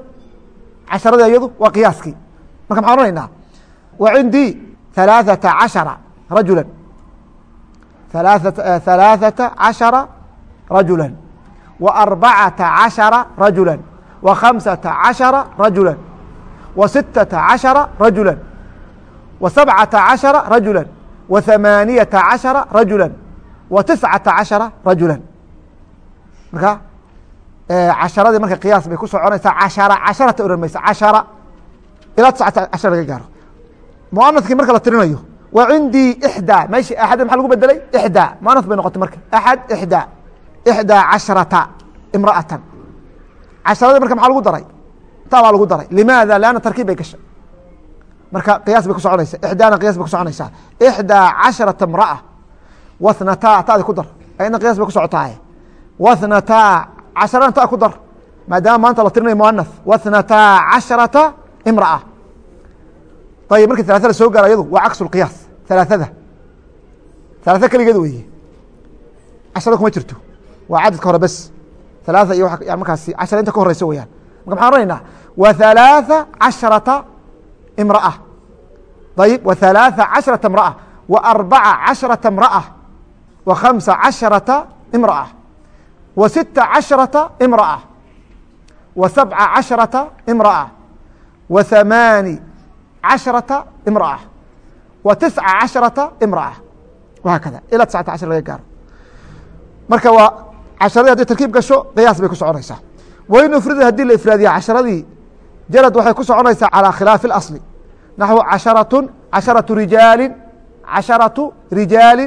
casharadii ayadu waa qiyaaskii. Marka maxaan oranaynaa wa cindii halaaثata cashara rajula ثaلaaثaةa caشhara rajula و arbacaةa caشhara rajula و khamسaةa caشhara rajula و sitaةa caشhara rajula و sabcaةa caشhara rajula و ثamaaniyaةa caشhara rajula و tiscaةa caشhara rajula marka casharadii marka qiyaas bay ku soconaysaa cashara casharata ohan maysa cashara ilaa tiscata cashara laga gaaro muanaskii marka la tirinayo wa cindii ixdaa. Meshi axad maxa lagu bedelay ixdaa. Muanas bay noqotay marka? Axad ixdaa. Ixdaa casharata imra'atan. Casharadii marka maxaa lagu daray? Ta baa lagu daray. Limaada? Lanna tarkiib bay gashay marka qiyaas bay ku soconaysa ixdaana qiyas bay ku soconaysaa. Ixdaa casharata imra'a. Wathnataa tadi ku dar. Ayadna qiyas bay ku socotaaye wathnataa casharana ta ku dar. Maadaama maanta la tirinayo muanas wathnataa casharata imra'a. Ayib markii talaada soo gaara yadu waa caksu qiyaas alaaada alaada keligeed weeye cashara kuma jirto. Waa cadadka hore bes. Alaaa iyo markaasi cashara inta ka horeysa weyaan marka maxaan oranaynaa wa halaaثa casharata imra'a. Ayib wa halaaثa casharata imra'a. Wa arbaca casharata imra'a. Wa khamsa casharata imra'a. Wa sita casharata imra'a. Wa sabca casharata imra'a. Wa hamaani casharata imra'a wa tisca casharata imraa wahaa kada ilaa tiscata cashar laga gaaro marka waa casharadii hadday tarkiib gasho qiyaas bay ku soconaysaa wain ufrida haddii la ifraadiya casharadii jarad waxay ku soconaysaa calaa khilaafi اlasli naxو casharatun casharatu rijaali casharatu rijaali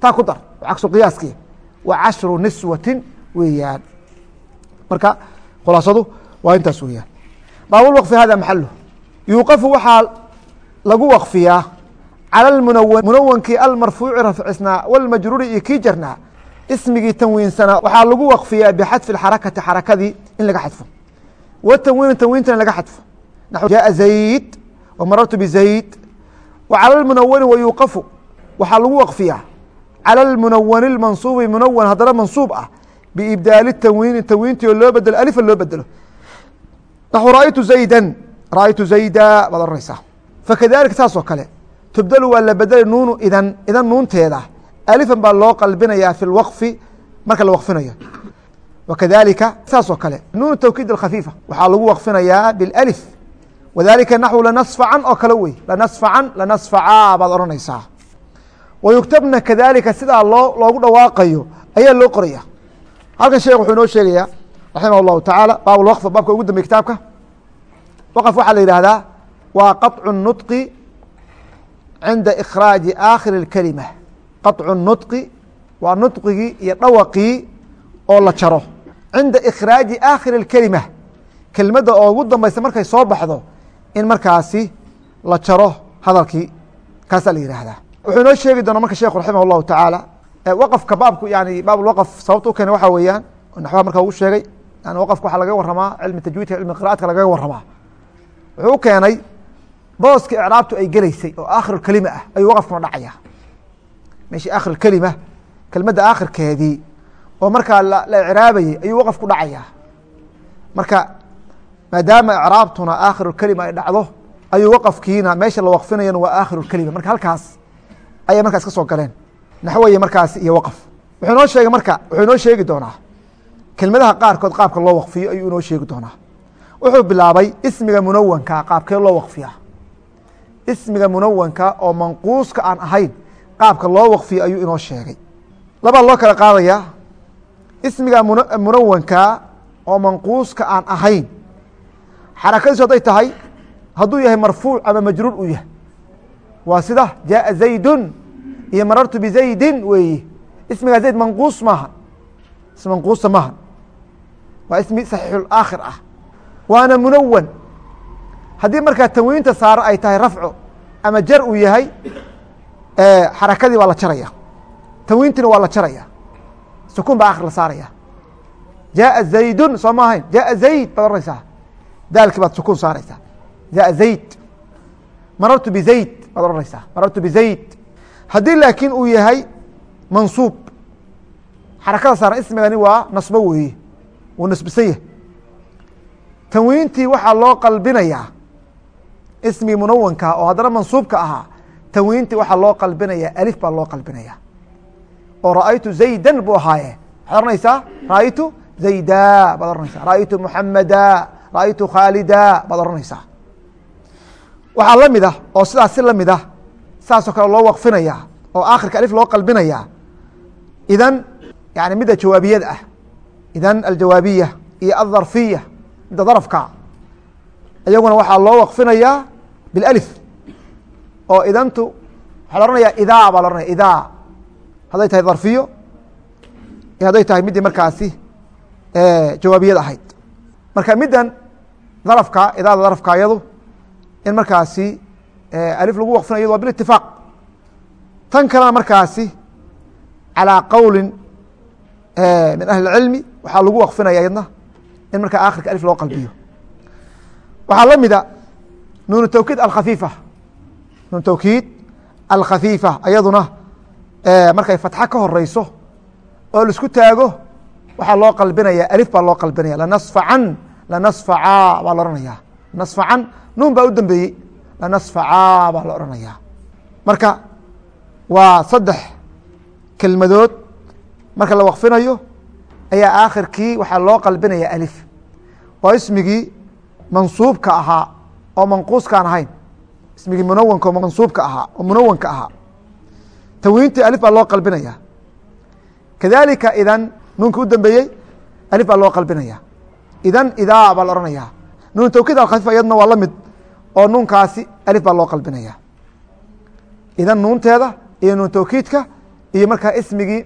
taa ku dar cagsu qiyaaskii wa cashru niswati weeyaan marka khulaasadu waa intaas weeyaan baabulwaqfi hada maxalu yuuqafu waxaa lagu waqfiyaa calى munawan munawankii almarfuuci rafcisnaa wاlmajruuri iyo kii jarnaa ismigii tanwiinsanaa waxaa lagu waqfiyaa bixadfi xarakati xarakadii in laga xadfo wtanwiin tanwiintina laga xadfo jaءa zayd wmarartu bzayd wcalى munawani wayuuqafu waxaa lagu waqfiyaa calى munawani اmansuubi munawan haddana mansuub ah biibdaali tanwiini tanwiintii oo loo bedelo alifa loo bedelo naxu raأytu zayda raأytu zayda baad oranaysaa fakadalika saas oo kale tubdelu waa la bedelay nuunu idan idan nuunteeda alifan baa loo qalbinayaa fi lwaqfi marka la waqfinayo wakadalika saas oo kale nuun tawkiid akhafiifa waxaa lagu waqfinayaa bilأlif wadalika naxwu lanasfacan oo kale wey lanasfacan lanasfacaa baad odhanaysaa wayuktabna kadalika sidaa loo loogu dhawaaqayo ayaa loo qoraya halkan sheekh wuxuu inoo sheegayaa raximah اllahu tacaala baab lwqf baabka ugu dambey kitaabka waqf waxaa la yihahdaa waa qaطcu nutqi cinda ikhraaji aakhiri اkelima qaطcu nutqi waa nutqigii iyo dhawaqii oo la jaro cinda ikhraaji aakhiri اkelima kelmadda oo ugu dambaysa markay soo baxdo in markaasi la jaro hadalkii kaasaa la yihahdaa wuxuu inoo sheegi doona marka sheekhu raximah اllahu tacaala waqfka baabku yani baab waqf sababta u keena waxaa weeyaan naxwaha marka ugu sheegay yani waqfka waxaa lagaga waramaa cilmi tajwiidka cilmi qira'atka lagaga waramaa wuxuu u keenay booska icraabtu ay geleysay oo aakhiru kelima ah ayuu waqfkuna dhacaya. Meeshii akhir kelima kelmadda aakhirkeedii oo markaa la icraabayey ayuu waqf ku dhacaya. Marka maadaama icraabtuna aakhiru kelima ay dhacdo ayuu waqfkiina meesha la waqfinayana waa aakhiru kelima marka halkaas ayay markaas ka soo galeen. Naxweye markaas iyo waqf wuxuu inoo sheegay marka wuxuu inoo sheegi doonaa kelmadaha qaarkood qaabka loo waqfiyo ayuu inoo sheegi doonaa. Wuxuu bilaabay ismiga munawanka qaabkee loo waqfiyaa ismiga munawanka oo manquuska aan ahayn qaabka loo waqfiyo ayuu inoo sheegay. Labaa loo kala qaadayaa ismiga munawanka oo manquuska aan ahayn. Xarakadiisu hadday tahay hadduu yahay marfuuc ama majruur uu yahay. Waa sida jaءa zaydun iyo marartu bizaydin weeye ismigaa zayd manquus maaha. Manquusa maaha. Waa ismi saxiixulaakhir ah. Waana munawan haddii markaa tanwiinta saaro ay tahay rafco ama jar uu yahay xarakadii waa la jaraya tanwiintiina waa la jaraya sukuun baa akhir la saaraya jaءa zaydun soo ma ahayn jaءa zayd baad oranaysaa daalkii baad sukuun saaraysaa jaءa zayd marartu bizayd baad oranaysaa marartu bizayd haddii laakiin uu yahay mansuub xarakada saaran ismigani waa nasbo weeye wuu nasbisan yahay tanwiintii waxaa loo qalbinayaa ismigii munawanka oo haddana mansuubka ahaa tanwiintii waxaa loo qalbinayaa alif baa loo qalbinaya. Oo ra'aytu zaydan buu ahaaye. Waxaad oranaysaa ra'aytu zayda baad oranaysaa ra'aytu muxamada ra'aytu khaalida baad oranaysaa waxaa la mid ah oo sidaas si la mid ah saasoo kale loo waqfinaya oo aakhirka alif loo qalbinaya idan yani midda jawaabiyada ah idan aljawaabiya iyo aldarfiya midda darafka iyaguna waxaa loo waqfinayaa bilalif. Oo idantu waxaa la ohanaya idaa baa la ohanaya idaa hadday tahay darfiyo iyo hadday tahay middii markaasi jawaabiyada ahayd. Marka middan darafka idaada darafka iyadu in markaasi alif lagu waqfinayo waa bilitifaaq tan kalena markaasi calىa qowli min ahli اcilmi waxaa lagu waqfinaya iyadna in markaa akhirka alif loo qalbiyo waxaa la mida nuun tawkiid alkhafiifa nuun tawkiid alkhafiifa ayaduna markay fatxo ka horeyso oo la isku taago waxaa loo qalbinaya alif baa loo qalbinaya lanasfacan lanasfacaa baa la ohanaya nasfacan nuun baa u dambeeyey lanasfacaa baa la odhanaya. Marka waa saddex kelmadood. Marka la waqfinayo ayaa aakhirkii waxaa loo qalbinaya alif. Waa ismigii mansuubka ahaa oo manquuskaan ahayn. Ismigii munawanka oo mansuubka ahaa oo munawanka ahaa. Tanwiintii alif baa loo qalbinaya. Kadalika idan nuunkii u dambeeyey alif baa loo qalbinaya. Idan idaa baa la odhanaya nuun tawkiid alkhafiif iyadna waa la mid oo nuunkaasi alif baa loo qalbinaya. Idan nuunteeda iyo nuun tawkiidka iyo markaa ismigii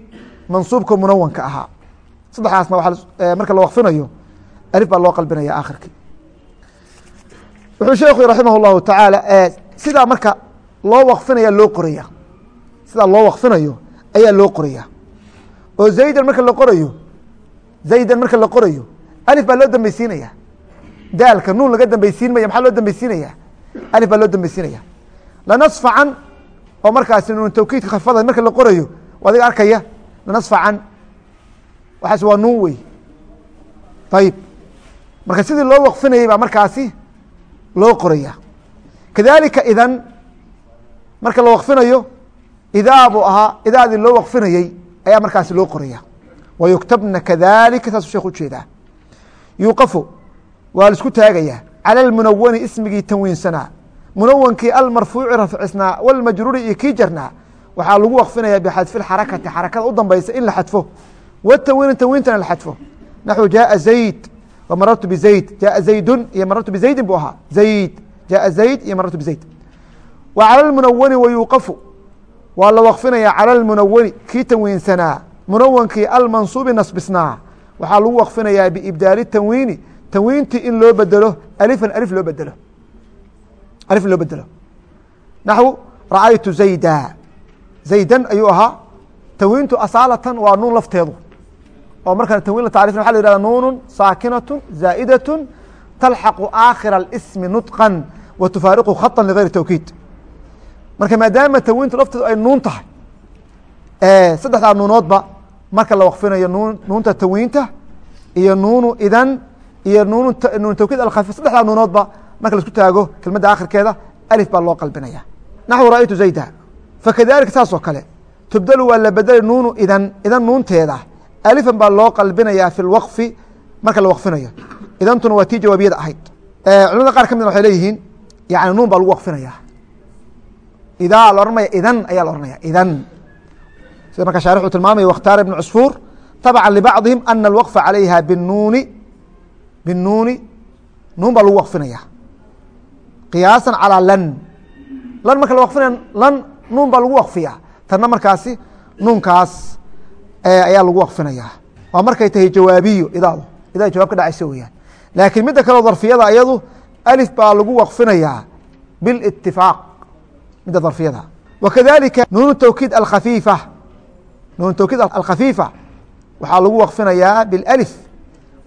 mansuubka munawanka ahaa. Saddexdaasna waa marka la waqfinayo alif baa loo qalbinaya akhirkii wuxuu sheekhu raximah اllahu tacaala sidaa marka loo waqfinaya loo qoraya sidaa loo waqfinayo ayaa loo qoraya oo zaydan marka la qorayo zaydan marka la qorayo alif baa loo dambeysiinaya daalka nuun laga dambeysiin maya maxaa loo dambeysiinaya alif baa loo dambeysiinaya lanasfacan oo markaasi nuun tawkiidka khafada marka la qorayo adiga arkaya lanasfacan waxaas waa nuun wey ayib marka sidii loo waqfinayay baa markaasi loo qoraya. Kadalika idan marka la waqfinayo idaa buu ahaa idaadii loo waqfinayey ayaa markaasi loo qoraya. Wa yuktabna kadalika saasuu sheekh u jeedaa yuuqafu waa la isku taagayaa cala almunawani ismigii tanwiinsanaa munawankii almarfuuci rafcisnaa walmajruuri iyo kii jarnaa waxaa lagu waqfinaya bixadfi xarakati xarakada u dambeysa in la xadfo. Wtanwiini tanwiintana la xadfo. Naxو jaءa zayd marartu bizayd jaa zaydun iyo marartu bizaydin buu ahaa zayd jaa zayd iyo marartu bizayd wa cala lmunawani wa yuuqafu waa la waqfinaya cala lmunawani kii tanwiinsanaa munawankii almansuubi nasbisnaa waxaa lagu waqfinayaa biibdaali tanwiini tanwiintii in loo bedelo alifan alif loo bedelo alif loo bedelo naxwu ra'aytu zayda zaydan ayuu ahaa tanwiintu asaalatan waa nuun lafteedu oo markaa tanwiin taarifna waxa la yihahda nuunu saakinatu zaa'idatu talxaqu aakhira اsmi nutqan wa tufaariqu khata ligayri tawkiid. Marka maadaama tanwiintu lafteedu ay nuun tahay saddexdaa nuunoodba marka la waqfinayo nun nuunta tanwiinta iyo nuunu idan iyo nuunu nuun tawkiid alkhafi saddexdaa nuunoodba marka la isku taago kelmadda akhirkeeda alif baa loo qalbinaya. Naxwu ra'aytu zayda fakadalika saas oo kale tubdalu waa la bedelay nuunu idan idan nuunteeda alifan baa loo qalbinayaa fi lwaqfi marka la waqfinayo. Idantuna waa tii jawaabiyada ahayd. Culamada qaar ka midna waxay leeyihiin yani nuun baa lagu waqfinaya idaa la ohanmaya idan ayaa la ohanaya idan. Sida marka shaarixu tilmaamaya wakhtaara ibn cusfuur tabca libacdihim ana alwaqfa calayha binuuni binuuni nuun baa lagu waqfinaya qiyaasan calaa lan. Lan marka la waqfinaya lan nuun baa lagu waqfiya tanna markaasi nuunkaas ayaa lagu waqfinaya waa markay tahay jawaabiyo idaadu idaa jawaab ka dhacaysa weyaan laakiin midda kaleo darfiyada iyadu alif baa lagu waqfinayaa bilitifaaq midda darfiyada. Wa kadalika nuun tawkiid alkhafiifa. Nuun tawkiid alkhafiifa waxaa lagu waqfinayaa bilalif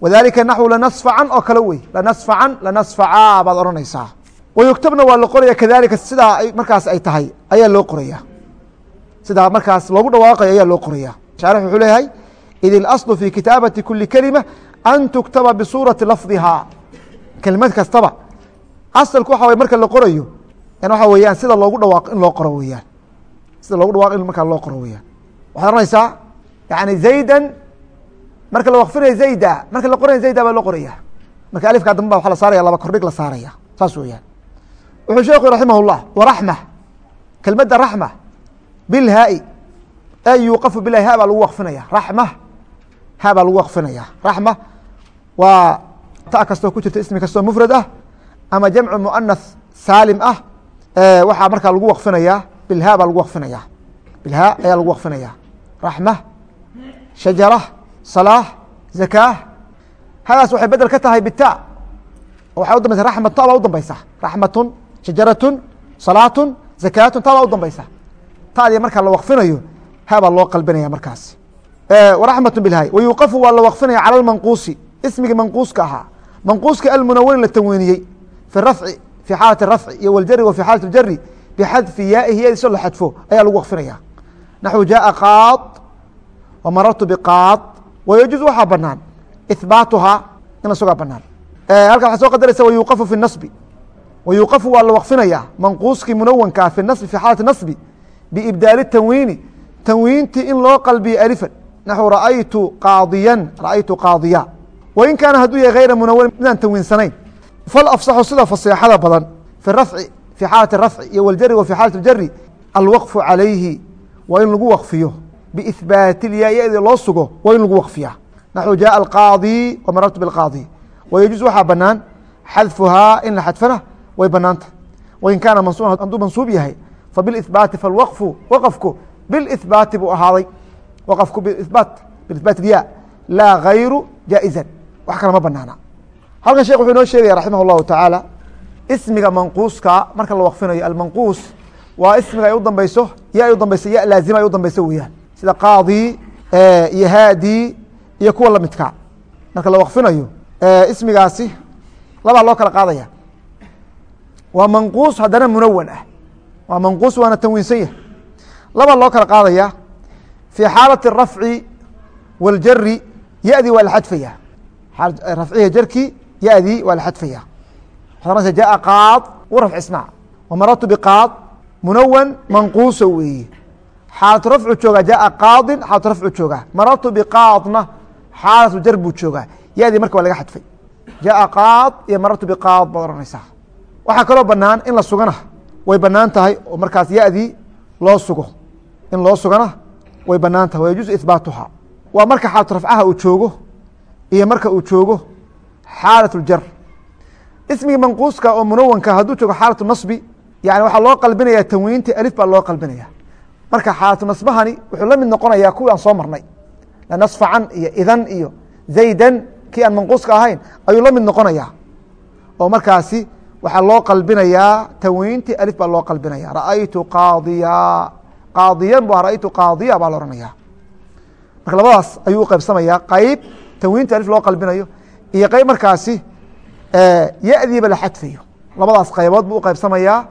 wadalika naxwu lanasfacan oo kale wey lanasfacan lanasfacaa baad odhanaysaa. Wayugtabna waa la qoraya kadalika sidaa markaas ay tahay ayaa loo qoraya sidaa markaas loogu dhawaaqayo ayaa loo qoraya shaarix wuxuu leeyahay id اlaslu fi kitaabati kuli kelima an tuktaba bisuurati lafdihaa kelimad kastaba. Asalku waxa way marka la qorayo waxa weeyaan sida loogu dhawaaqo in loo qoro weyaan sida loogu dhawaqo in markaa loo qoro weyaan waxaad ohanaysaa yani zaydan marka la waqfinaya zayda marka la qoraya zayda baa loo qoraya marka alifkaa dambe ba waa la saaraya laba kordhig la saaraya. Saas weyaan wuxuu sheekhu raximah اllah waraxma kelmadda raxma bilhaai ay yuuqafu bilahi ha baa lagu waqfinaya raxma ha baa lagu waqfinaya raxma waa ta kastoo ku jirta ismi kastoo mufrad ah ama jamcu muanath saalim ah waxaa markaa lagu waqfinaya bilha baa lagu waqfinaya bilha ayaa lagu waqfinaya raxma shajara salaax zakaah hadaas waxay bedel ka tahay bita waxay u dambaysa raxmat ta baa u dambaysa raxmatun shajaratun salaatun zakaatun ta baa u dambaysa tadii markaa la waqfinayo habaa loo qalbinaya markaas. Waraxmatu bilhay wayuuqafu waa la waqfinaya cala lmanquusi ismigii manquuska ahaa. Manquuska almunawani la tanwiiniyey fi rafci fi xaalati rafci iyo waljari wa fi xaalati jari bixadfi yaaihi yadiisoo la xadfo ayaa lagu waqfinaya. Naxwu jaءa qaad wa marartu biqaad wayajuuz waxaa banaan ihbaatuhaa in la sugaa banaan halkan waxaa soo qadaraysa wayuuqafu fi nasbi. Wayuuqafu waa la waqfinaya manquuskii munawankaa fi nasbi fi xaalati nasbi biibdaali tanwiini tanwiintii in loo qalbiye alifan. Naxu raaytu qaadiyan raaytu qaadiya. Wain kaana hadduu yahay hayra munawani midaan tanwiinsanayn. Fal afsaxu sida faseexada badan fi rafci fi xaalati rafci iyo waljari wa fi xaalati ljari alwaqfu calayhi waa in lagu waqfiyo. Biihbaati ilyaa-yadi loo sugo waa in lagu waqfiyaa. Naxu jaءa alqaadi wamarartu biاlqaadi wayajuuz waxaa banaan xadfuhaa in la xadfana way banaanta wain kaana mansuuban hadduu mansuub yahay fabilihbaati falwaqfu waqfku bilihbaati buu ahaaday waqafku bibaat biihbaat ya laa gayru jaa'izan wax kale ma banaana halkan shekh wuxuu inoo sheegaya raximah اllahu tacaala ismiga manquuska marka la waqfinayo almanquus waa ismiga ay u dambeyso ya ay u dambeyso ya laazima ay u dambeyso weeyaan sida qaadi iyo haadi iyo kuwa lamidka marka la waqfinayo ismigaasi labaa loo kala qaadaya waa manquus haddana munawan ah waa manquus waana tanwiinsan yahay labaa loo kala qaadaya fii xaalati rafci waاljari yadii waa la xadfaya rafciha jarki yadii waa la xadfaya waxaad jaءa qaad u rafcisnaa wamaratu biqaad munawan manquusa weeye xaalatu rafcu joogaa jaءa qaadin xaalatu rafcu joogaa maratu biqaadna xaalatu jar buu joogaa yadii marka waa laga xadfay jaءa qaad iyo maratu biqaad baad ohanaysaa waxaa kaloo banaan in la sugana way banaan tahay oo markaas yadii loo sugo in loo sugana way banaan tahay wayajuuzu ihbaatuha waa marka xaalatu rafcaha uu joogo iyo marka uu joogo xaalaة اjar ismigii manquuska oo munawanka hadduu joogo xaalatu naصbi yani waxaa loo qalbinaya tanwiinti alif baa loo qalbinaya marka xaalatu nasbahani wuxuu la mid noqonaya kuwii aan soo marnay nasfacan iyo idan iyo zaydan kii aan manquuska ahayn ayuu la mid noqonaya oo markaasi waxaa loo qalbinayaa tanwiinti alif baa loo qalbinaya raأaytu qaadiya qaadiyan bu raأytu qaadiya baa la ohanaya marka labadaas ayuu uqeybsamaya qeyb tanwiinti alif loo qalbinayo iyo qeyb markaasi yadiiba la xadfayo labadaas qaybood buu uqeybsamayaa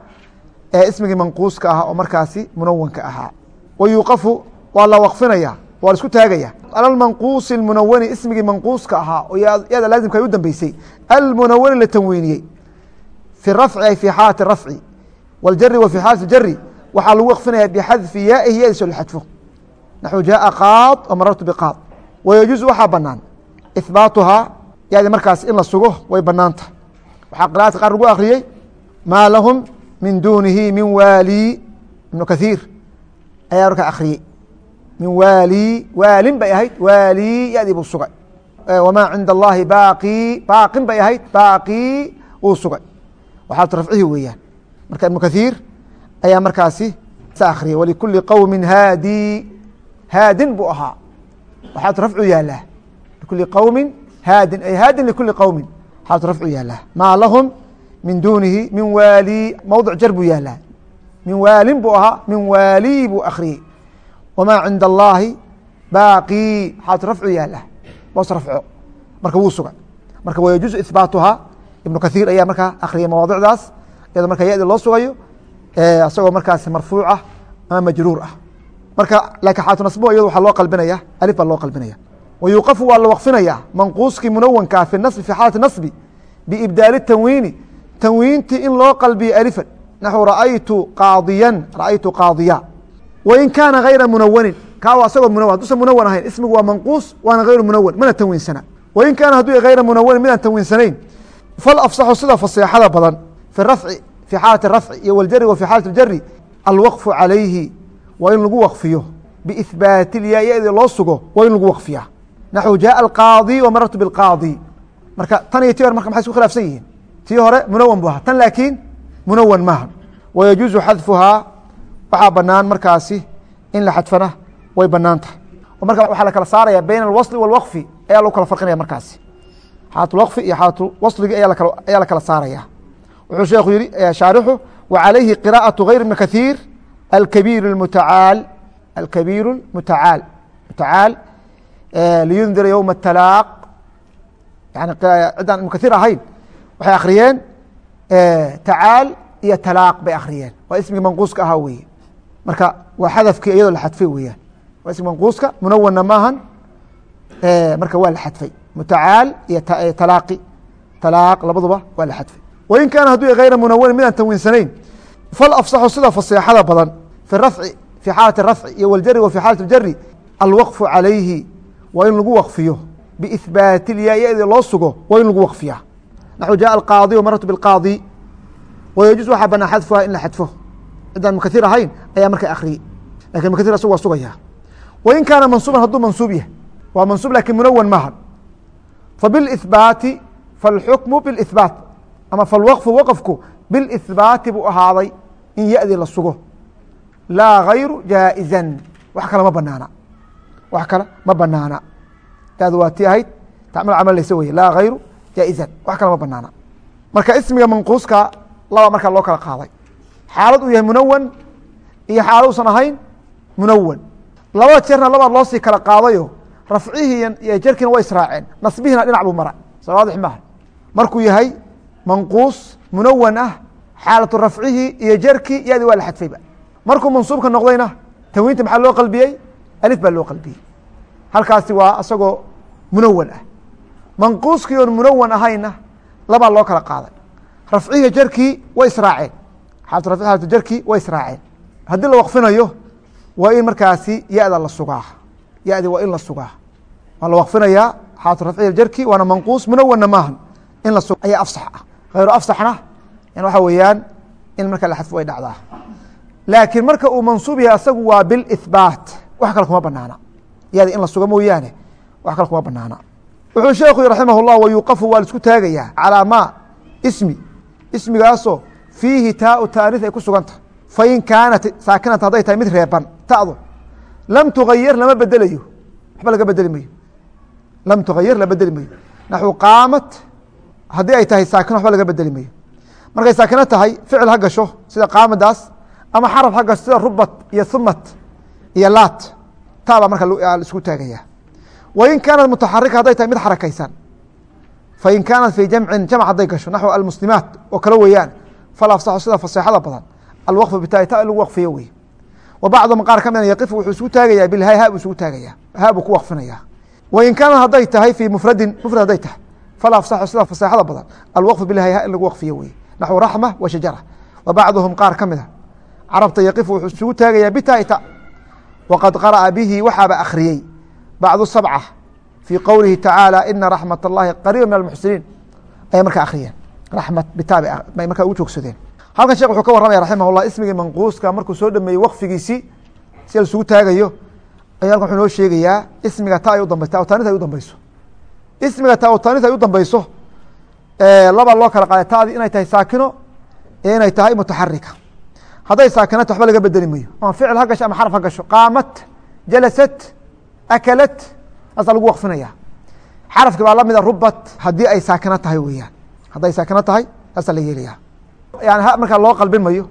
ismigii manquuska ah oo markaasi munawanka ahaa wa yuuqafu waa la waqfinaya waa la isku taagaya ala manquusi اmunawani ismigii manquuska ahaa oo yada laazimka ay u dambeysay almunawani la tanwiiniyey fi rafci ay fi xaalati rafci wاljari wa fi xaalati jari waxaa lagu waqfinaya bixadfi yaaihi yadiiso la xadfo naxو jaءa qaad o marartu biqaad wayajuuز waxaa banaan ihbaatuhaa yadi markaas in la sugo way banaanta waxaa qira'aadka qaar lagu akriyey maa lahum min dunihi min waali ibnu kathiir ayaa markaa akhriyey min waali waalin bay ahayd waali yadii buu sugay wamaa cinda allahi baaqi baaqin bay ahayd baaqi wuu sugay waxaalatu rafcihi weeyaan marka ibnu kathiir ayaa markaasi sa akhriyey walikuli qowmi haadi. Haadin buu ahaa. Waxaalatu rafcu yaalaa. Likuli qowmi haadin. Ay haadin likuli qowmi xaalatu rafcu yaalaa. Maa lahum min dunihi min waali. Mowdic jar buu yaalaa. Min waalin buu ahaa. Min waali buu akhriyey wamaa cinda allaahi baaqi. Xaalatu rafcu yaalaa. Boos rafco marka wuu suga marka wayajuuzu ihbaatuhaa ibnu kathiir ayaa markaa akhriyay mawaadicdaas iyadoo marka yadi loo sugayo isagoo markaas marfuuc ah ama majruur ah. Marka laakiin xaalatu nasbuha iyado waxaa loo qalbinaya alif baa loo qalbinaya. Wa yuuqafu waa la waqfinaya manquuskii munawankaa fi nasbi fi xaalati nasbi biibdaali tanwiini tanwiintii in loo qalbiyo alifan. Naxu raaytu qaadiyan raأytu qaadiya. Wain kaana hayra munawanin kaa asagoo munawan haduusan munawan ahayn ismigu waa manquus waana hayru munawan mana tanwiinsana. Wain kaana hadduu hayra munawanin midaan tanwiinsanayn falafsaxu sida faseexada badan fi rafci fi xaalati rafci iyo waljari wa fi xaalati jari alwaqfu calayhi waa in lagu waqfiyo. biihbaati lyaa yadi loo sugo waa in lagu waqfiya naxu jaءa alqaadi wa marartu biاlqaadi marka tan iyo tii hore marka maxay isku khilaafsan yihiin tii hore munawan bu ahaa tan laakiin munawan maaha wayajuuzu xadfuhaa waxaa banaan markaasi in la xadfana way bannaan tahay marka waxaa la kala saaraya bayna alwasli walwaqfi ayaa lagu kala farqinaya markaasi xaalatulwaqfi iyo xaalatulwasligi ayaa la kala saaraya wuxuu sheekhu yihi shaarixu wa calayhi qira'aةu غayr ibni kathiir alkabiir mutacaal alkabiir mutacaal mutacaal liyundira yowma talaaq. Yani ciddaan ibnu kathiir ahayn waxay akhriyeen tacaal iyo talaaq bay akhriyeen. Waa ismigii manquuska ahaa weye marka waa xadafkii iyadoo la xadfay weeyaan. Waa ismigi manquuska munawanna maahan marka waa la xadfay. Mutacaal iyo talaaqi talaaq labaduba waa la xadfay wain kaana hadduu hayra munawanin midaan tanwiinsanayn falafsaxu sida faseexada badan fi rafci fi xaalati rafci iyo waljari wa fi xaalati jari alwaqfu calayhi waa in lagu waqfiyo. Biihbaati lyaayadi loo sugo waa in lagu waqfiya naxu jaءa alqaadi wa maratu biاlqaadi wayajuuz waxaa banaa xadfuha in la xadfo. Ciddaan mukaiir ahayn ayaa markaa akhriyey laakiin mukaiir asag waa sugaya wain kaana mansuuban hadduu mansuub yahay waa mansuub laakiin munawan maaha fabilihbaati falxukmu bilihbaat ama falwaqfu waqfku bilihbaati buu ahaaday in yadi la sugo. Laa gayru jaa'izan. Wax kale ma banaana wax kale ma banaana daadu waa ti ahayd tacmal camal laysa weye laa gayru jaa'izan. Wax kale ma banaana marka ismiga manquuska laba markaa loo kala qaaday. Xaalad uu yahay munawan iyo xaalad usan ahayn munawan labada jeerna labaad loo sii kala qaadayo rafcihii iyo jerkiina way israaceen. Nasbihiina dhinac buu mara soo waadix maaha. Markuu yahay manquus munawan ah xaalatu rafcihi iyo jerki yadi waa la xadfayba markuu mansuubka noqdayna tanwiinta maxaa loo qalbiyey? Alif baa loo qalbiyey. Halkaasi waa isagoo munawan ah. Manquuskii oon munawan ahayna labaa loo kala qaaday. Rafcihi jerkii way israaceen. Xaalatu rafci xaalatu jerki way israaceen. Haddii la waqfinayo waa in markaasi yada la sugaa. Yadi waa in la sugaa. Waa la waqfinayaa xaalatu rafcihi jerki waana manquus munawanna maahan. In la sugo ayaa afsax ah hayru afsaxna waxa weeyaan in marka la xadfo way dhacdaa. Laakiin marka uu mansuub yahay asagu waa bilihbaat wax kale kuma banaana yadi in la sugo mooyaane wax kale kuma banaana wuxuu sheekhu raximah اllah wayuqafu waa la isku taagayaa calaa ma ismi ismigaasoo fiihi taau taaniis ay ku suganta. Fain kaanat saakinata hadday tahay mid reeban ta'du lam tugayar lama bedelayo waxba laga bedeli mayo. Lam tugayar la bedeli mayo. Naxu qaamat haddii ay tahay saakin waxba laga bedeli mayo markay saakino tahay ficil ha gasho sida qaamadaas ama xaraf ha gasho sida rubat iyo humat iyo laat. Taabaa marka isku taagaya wain kaanat mutaxarika hadday tahay mid xarakaysan fain kaanat fii jamcin jamc hadday gasho naxو almuslimaat oo kale weeyaan fal afsaxu sida faseexada badan. Alwqfu bitaai ta in lagu waqfiyo wey wa bacdum qaar ka mida yaqifu wuxuu isugu taagaya bilhay ha buu isugu taagaya ha buu ku waqfinaya wain kaanat hadday tahay fii mufradin mufrad hadday tahay fal afsaxu sida faseexada badan alwqfu bilhay ha in lagu waqfiyo wey naxو raxma wa shajara wa bacduhum qaar ka mida carabta yaqifu wuxuu isugu taagaya bitaai ta waqad qara'a bihi waxaaba akhriyey bacdu sabca fii qowlihi tacaala ina raxmat اllahi qariiba min almuxsiniin ayay markaa akhriyeen raxmat bitaabi bay markaa ugu joogsadeen halkan shekh wuxuu ka warramaya raximah llah ismigii manquuska markuu soo dhameeyey waqfigiisii si laisugu taagayo ayu halkan wuxuu noo sheegayaa ismiga ta ay u dambayso taawtaanid ay u dambeyso ismiga taawtaanid ay u dambeyso laba loo kala qaaday taadii inay tahay saakino iyo inay tahay mutaxarika hadday saakinata waxba laga bedeli mayo ama ficil ha gasho ama xaraf ha gasho. Qaamat jalasat akalat aasaa lagu waqfinaya xarafki baa lamida rubat haddii ay saakino tahay weeyaan. Hadday saakino tahay saasaa la yeelaya yani ha markaa loo qalbin mayo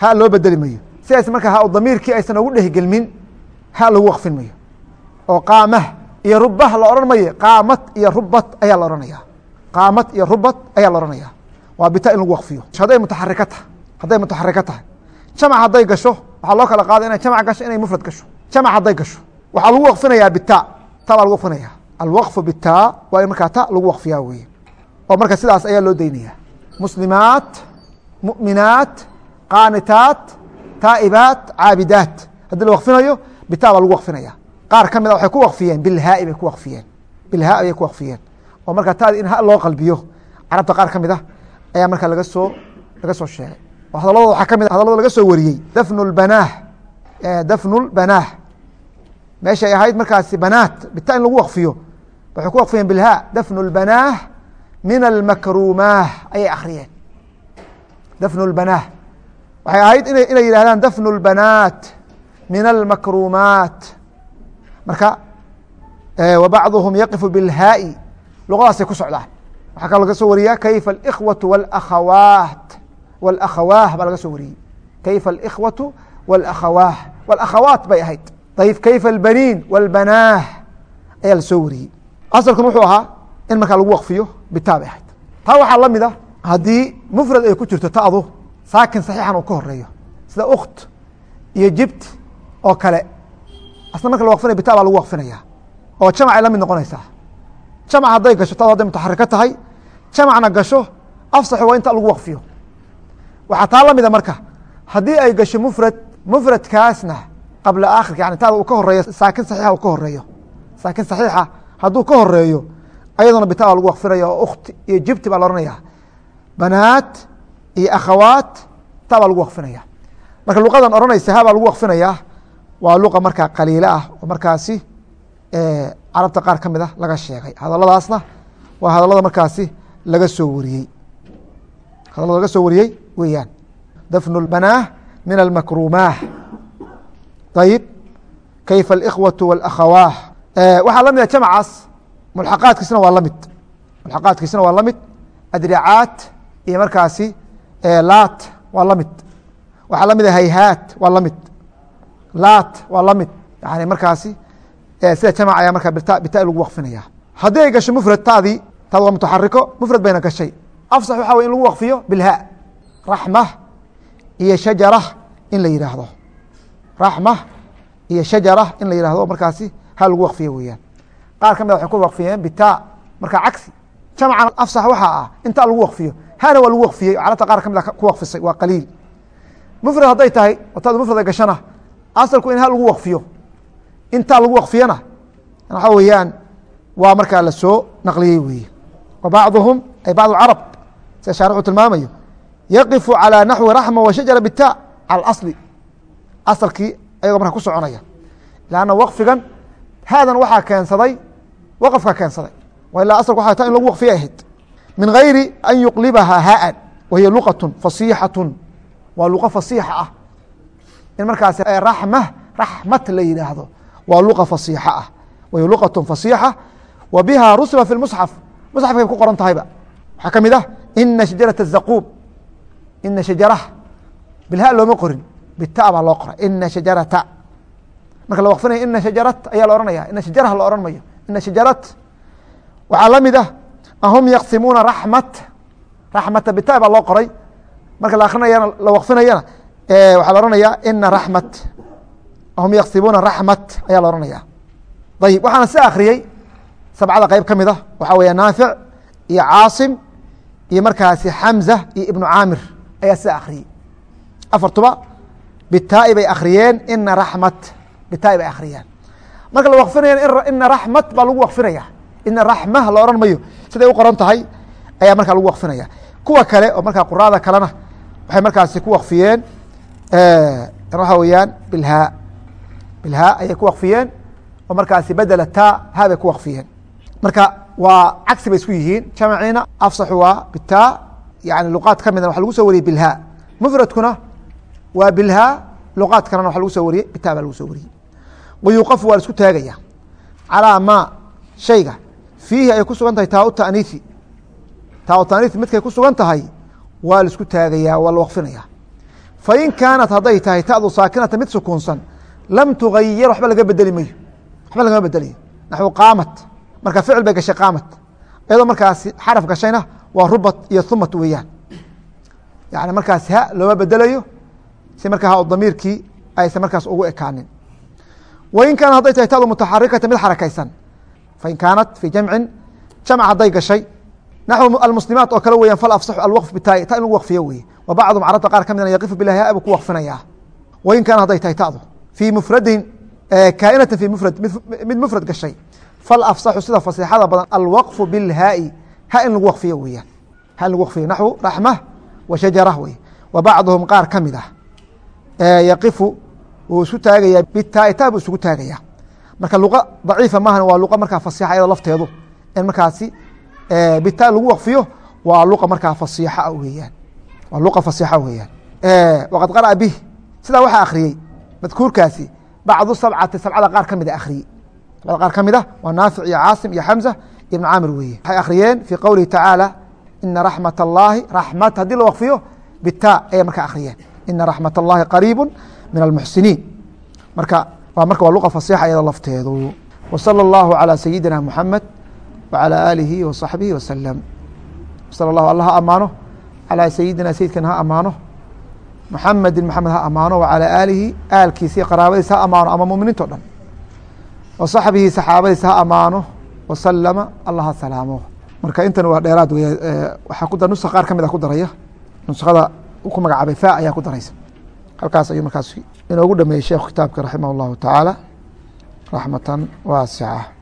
ha loo bedeli mayo sidaas markaa ha damiirkii aysan ugu dhehgelmin ha lagu waqfin mayo oo qaamah iyo rubah la odhan mayo qaamat iyo rubat ayaa la odhanaya. Qaamat iyo rubat ayaa la odhanaya. Waa bita in lagu waqfiyo. Hadday mutaxarika tahay hadday mutaxarika tahay. Jamc hadday gasho waxaa loo kala qaada inay jamc gasho inay mufrad gasho. Jamc hadday gasho waxaa lagu waqfinayaa bita. Ta lagu waqfinaya alwaqfu bita waa in markaa ta lagu waqfiyaa weye oo marka sidaas ayaa loo daynaya muslimaat muminaat qaanitaat taa'ibaat caabidaat. Haddii la waqfinayo bita baa lagu waqfinaya qaar ka mid a waxay ku waqfiyeen bilhaai bay ku waqfiyeen. Bilhaa ayay ku waqfiyeen. Oo markaa taadi in ha loo qalbiyo. Carabta qaar ka mid a ayaa markaa laga soo laga soo sheegay. Oo hadalada waxaa ka mid hadalada laga soo wariyey. Dafnu lbanaah dafnu lbanaah ahayd markaasi banaat bita in lagu waqfiyo. Waxay ku waqfiyeen bilhaa dafnu min almakrumaah ayay akhriyeen. Dafnu waxay ahayd ina inay yihahdaan dafnu lbanaat min almakrumaat marka wa bacduhum yaqifu bilhaai luqadaasay ku socdaan. Waxaa kaloo laga soo wariyaa kayfa alikhwatu walakhawaat walakhawaah baa laga soo wariyey. Kayfa alikhwatu walakhawaah walakhawaat bay ahayd. Ayb kayfa albaniin walbanaah ayaa la soo wariyey. Asalkan wuxuu ahaa in markaa lagu waqfiyo bitaa bay ahayd. Taa waxaa la mid a haddii mufrad ay ku jirto ta'du saakin saxiixan uu ka horeeyo sida ukht iyo jibt oo kale asna marka la waqfinaya bita baa lagu waqfinaya. Oo jamcay la mid noqonaysaa. Jamc hadday gasho ta'du hadday mutaxariko tahay. Jamcna gasho afsaxu waa inta lagu waqfiyo. Waxaa taa la mida marka haddii ay gasho mufrad mufradkaasna qabla aakhirka yani tada uu ka horeeyo saakin saxiixa uu ka horeeyo saakin saxiixa hadduu ka horeeyo ayaduna bita baa lagu waqfinaya oo ukhti iyo jibti baa la ohanaya banaat iyo akhawaat ta baa lagu waqfinaya. Marka luqadan odhanaysa ha baa lagu waqfinaya waa luqa markaa qaliilo ah oo markaasi carabta qaar ka mid a laga sheegay. Hadaladaasna waa hadalada markaasi laga soo wariyey. Hadal laga soo wariyey weeyaan. Dafnu lbanaah min almakrumaah ayib kayfa alikhwaةu wاlakhawaah waxaa la mida jamcaas. Mulxaqaadkiisna waa la mid. Mulxaqaadkiisna waa la mid. Adricaat iyo markaasi laat waa la waxaa la mida hayhaat waa la laat waa la mid. Yani markaasi sida jamc ayaa markaa bita bita lagu waqfinaya. Haddii ay gasho mufrad tadii taad waa mutaxariko mufrad bayna gashay. Afsax waxaa wey in lagu waqfiyo bilha. Raxma iyo shajara in la yidhaahdo raxma iyo shajara in la yihahdo markaasi ha lagu waqfiyo weeyaan. Qaar ka mid waxay ku waqfiyeen bita markaa cagsi. Jamcan afsax waxaa ah intaa lagu waqfiyo. Hana waa lagu waqfiyey carabta qaar ka mid a ku waqfisay waa qaliil. Mufrad hadday tahay wataad mufrad gashana asalku in ha lagu waqfiyo. Intaa lagu waqfiyana waxaa weeyaan waa markaa la soo naqliyey weeye. Wa bacduhum ay bacd carab sida shaarixu tilmaamayo yaqifu calى naxwi raxma wa shajara bita cala asalkii ayagoo markaa ku soconaya. Lanna waqfigan haadan waxaa keensaday waqafka keensaday. Wa ilaa asalku waa ta in lagu waqfiya ahayd. Min gayri an yuqlibaha haan wa hiya luqatu fasixatu waa luqa fasiixa ah in markaas raxma raxmat la yidhaahdo. Waa luqa fasiixa ah. Wahiy luqatu fasiixa. Wa biha rusiba fi musxaf. Musxafkay ku qoran tahayba. Waxaa ka mid ah ina shajarata zaquub ina shajara bilha looma qorin. Bita baa loo qoray. Ina shajarata. Marka la waqfinaya ina shajarat ayaa la ohanaya ina shajaraha la ohan mayo ina shajarat. Waxaa la mid ah ahum yaqsimuuna raxmat. Raxmata bita baa loo qoray. Marka la akrinayana la waqfinayana waxaa la ohanaya ina raxmat. Ahum yaqsimuuna raxmat ayaa la ohanaya ayib waxaana si akhriyey sabcada qeyb ka mid ah waxaa weya naafic iyo caasim iyo markaasi xamza iyo ibnu caamir ayaa sida akhriyey afartuba bitaa'i bay akhriyeen ina raxmat. Bitaa'i bay akhriyeen marka la waqfinayana ina raxmat baa lagu waqfinaya. Ina raxma la ohan mayo. Siday u qoran tahay ayaa markaa lagu waqfinaya. Kuwa kale oo markaa quraada kalena waxay markaasi ku waqfiyeen waxaa weeyaan bilhaa bilhaa ayay ku waqfiyeen oo markaasi bedela ta ha bay ku waqfiyeen. Marka waa cagsi bay isku yihiin jamciina afsaxu waa bita yani luqaad ka mida waxa lagu soo wariyey bilha mufradkuna waa bilha luqaad kalena waxa lagu soo wariyey bita baa lagu soo wariyey. Wayuqafu waa isku taagaya calaa ma shayga. Fiihi ay ku sugan tahay taa taa taniifi midkay ku sugan tahay waa la isku taagaya waa la waqfinaya fain kaanat hadday tahay tadu saakinata mid sukuunsan lam tugayir waxba laga bedeli mayo waxba lagama bedelayo naxwu qaamat marka ficil bay gashay qaamat iyadoo markaasi xaraf gashayna waa rubat iyo humat weeyaan yani markaas ha looma bedelayo si markaa damiirkii aysan markaas ugu ekaanin wain kaanat hadday tahay tadu mutaxarikata mid xarakaysan fain kaanat fi jamcin jamc hadday gashay naxw almuslimaat oo kale weyan fal afsaxu alwqf bitaa'i ta in lagu waqfiyo weye bacdum carabta qaar ka midna yaqifu bilahi ha buu ku waqfinayaa wain kaana hadday tahay tadu fii mufradin kaainata fi mufrad mid mufrad gashay fal afsaxu sida fasixada badan alwaqfu bilhaai ha in lagu waqfiyo weeyaan ha in lagu waqfiyo naxwu raxma wa shajara wey wa bacduhum qaar ka mid ah yaqifu wuu isu taagayaa bitaa'i ta buu isugu taagayaa marka luqa daciifa maahan waa luqa markaa fasixa iyada lafteedu in markaasi bita lagu waqfiyo waa luqa markaa fasiixa weeyaan waa luqa fasixa weeyaan waqad qara'a bih sidaa waxaa akhriyey madkuurkaasi bacdu sabcati sabcada qaar ka mida akhriyey sabcada qaar ka mid a waa naafic iyo caasim iyo xamza ibn caamir weeye waxay akhriyeen fii qowlihi tacaala ina raxmat allahi raxmat haddii la waqfiyo bita ayay markaa akhriyeen ina raxmat allahi qariibu min almuxsiniin marka waa marka waa luqa fasixa iyada lafteedu wa salى allahu calى sayidina muxamed wعalى aalihi wa صaxbihi waslm sal اllahu alla ha amaano calى sayidina sayidkan ha amaano muxamedi maxamed ha amaano wacalى aalihi aalkiisa iyo qaraabadiisa ha amaano ama muminiinto dhan wa saxbihi saxaabadiisa ha amaano wasalama alla ha salaamo marka intan waa dheeraad wey waxaa ku nusa qaar ka mid a ku daraya nuskhada ku magacaabay fa ayaa ku daraysa halkaas ayuu markaas inoogu dhameeyey sheekhu kitaabka raximah اllahu tacaala raxmatan waasica